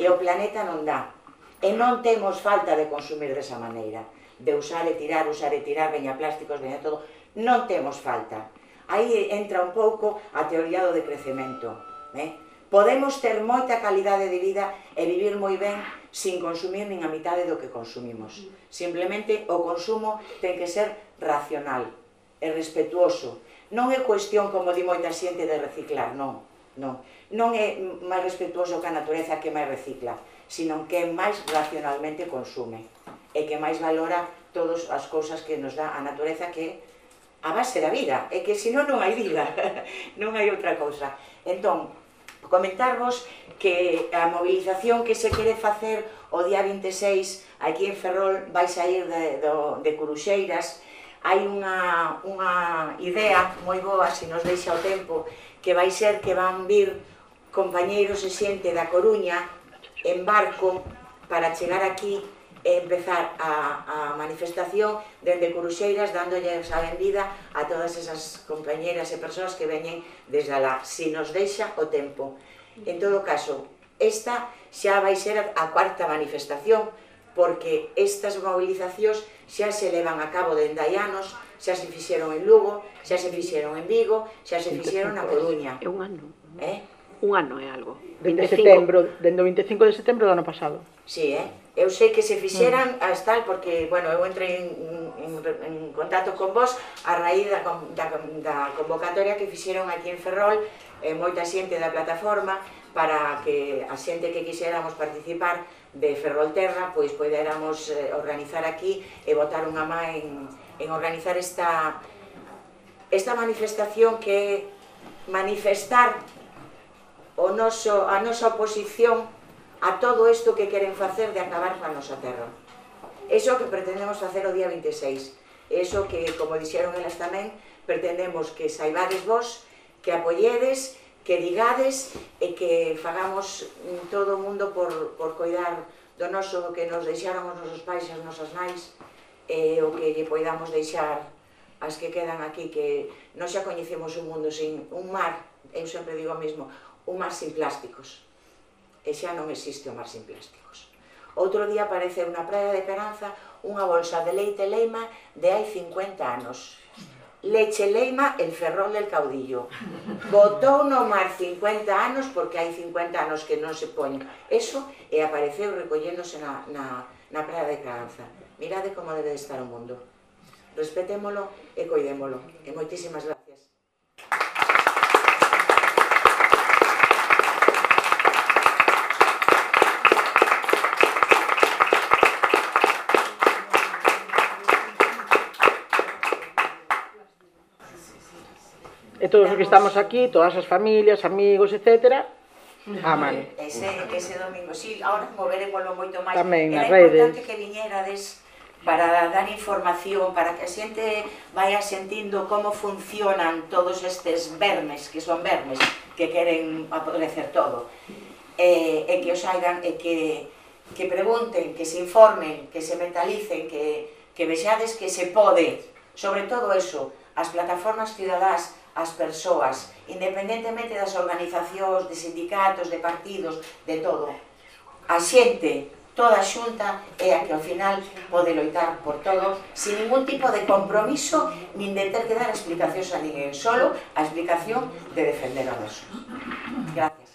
E o planeta non dá. E non temos falta de consumir desa maneira. De usar e tirar, usar e tirar, veña plásticos, veña todo. Non temos falta. Aí entra un pouco a teoría do decrecemento. Eh? Podemos ter moita calidade de vida e vivir moi ben sin consumir nin a mitade do que consumimos. Simplemente o consumo ten que ser racional e respetuoso. Non é cuestión, como di moita xente, de reciclar, non. Non, non é máis respetuoso que a natureza que máis recicla, sino que máis racionalmente consume e que máis valora todas as cousas que nos dá a natureza que a base da vida, é que se non non hai vida, non hai outra cousa. Entón, comentarvos que a movilización que se quere facer o día 26 aquí en Ferrol vai sair de, do, de Curuxeiras. Hai unha, unha idea moi boa, se nos deixa o tempo que vai ser que van vir compañeiros e xente da Coruña en barco para chegar aquí e empezar a, a manifestación dende Curuxeiras dándolles a vendida a todas esas compañeras e persoas que veñen desde alá, si nos deixa o tempo. En todo caso, esta xa vai ser a cuarta manifestación, porque estas movilizacións xa se levan a cabo dende hai anos, xa se fixeron en Lugo, xa se fixeron en Vigo, xa se fixeron na pois. Coruña. É un ano. Eh? Un ano é algo. 25. De setembro, dende o 25 de setembro do ano pasado. Sí, eh? Eu sei que se fixeran mm. as tal, porque, bueno, eu entrei en, en, en contacto con vos a raíz da, da, da convocatoria que fixeron aquí en Ferrol eh, moita xente da plataforma para que a xente que quixéramos participar de Ferrolterra pois poderamos eh, organizar aquí e botar unha má en, en organizar esta, esta manifestación que é manifestar o noso, a nosa oposición a todo isto que queren facer de acabar coa nosa terra. Eso que pretendemos facer o día 26. Eso que, como dixeron elas tamén, pretendemos que saibades vos, que apoyedes, que digades e que fagamos mm, todo o mundo por, por cuidar do noso que nos deixaron os nosos pais e as nosas nais e o que lle poidamos deixar as que quedan aquí que non xa coñecemos un mundo sin un mar, eu sempre digo o mesmo, un mar sin plásticos e xa non existe o mar sin plásticos. Outro día aparece unha praia de Caranza unha bolsa de leite leima de hai 50 anos. Leche leima el ferrol del caudillo. Botou no mar 50 anos porque hai 50 anos que non se poñen. Eso e apareceu recolléndose na, na, na praia de Caranza. Mirade como debe de estar o mundo. Respetémolo e coidémolo. E moitísimas gracias. e todos os que estamos aquí, todas as familias, amigos, etcétera, aman. Ese, ese domingo, sí, ahora moveremoslo moito máis. Tamén nas redes. Importante que viñerades para dar información, para que a xente vaya sentindo como funcionan todos estes vermes, que son vermes, que queren apodrecer todo. E, e que os haigan, e que, que pregunten, que se informen, que se mentalicen, que, que vexades que se pode. Sobre todo eso, as plataformas cidadás as persoas, independentemente das organizacións, de sindicatos, de partidos, de todo. A xente, toda xunta, é a que ao final pode loitar por todo, sin ningún tipo de compromiso, nin de ter que dar explicacións a ninguén, solo a explicación de defender a dos. Gracias.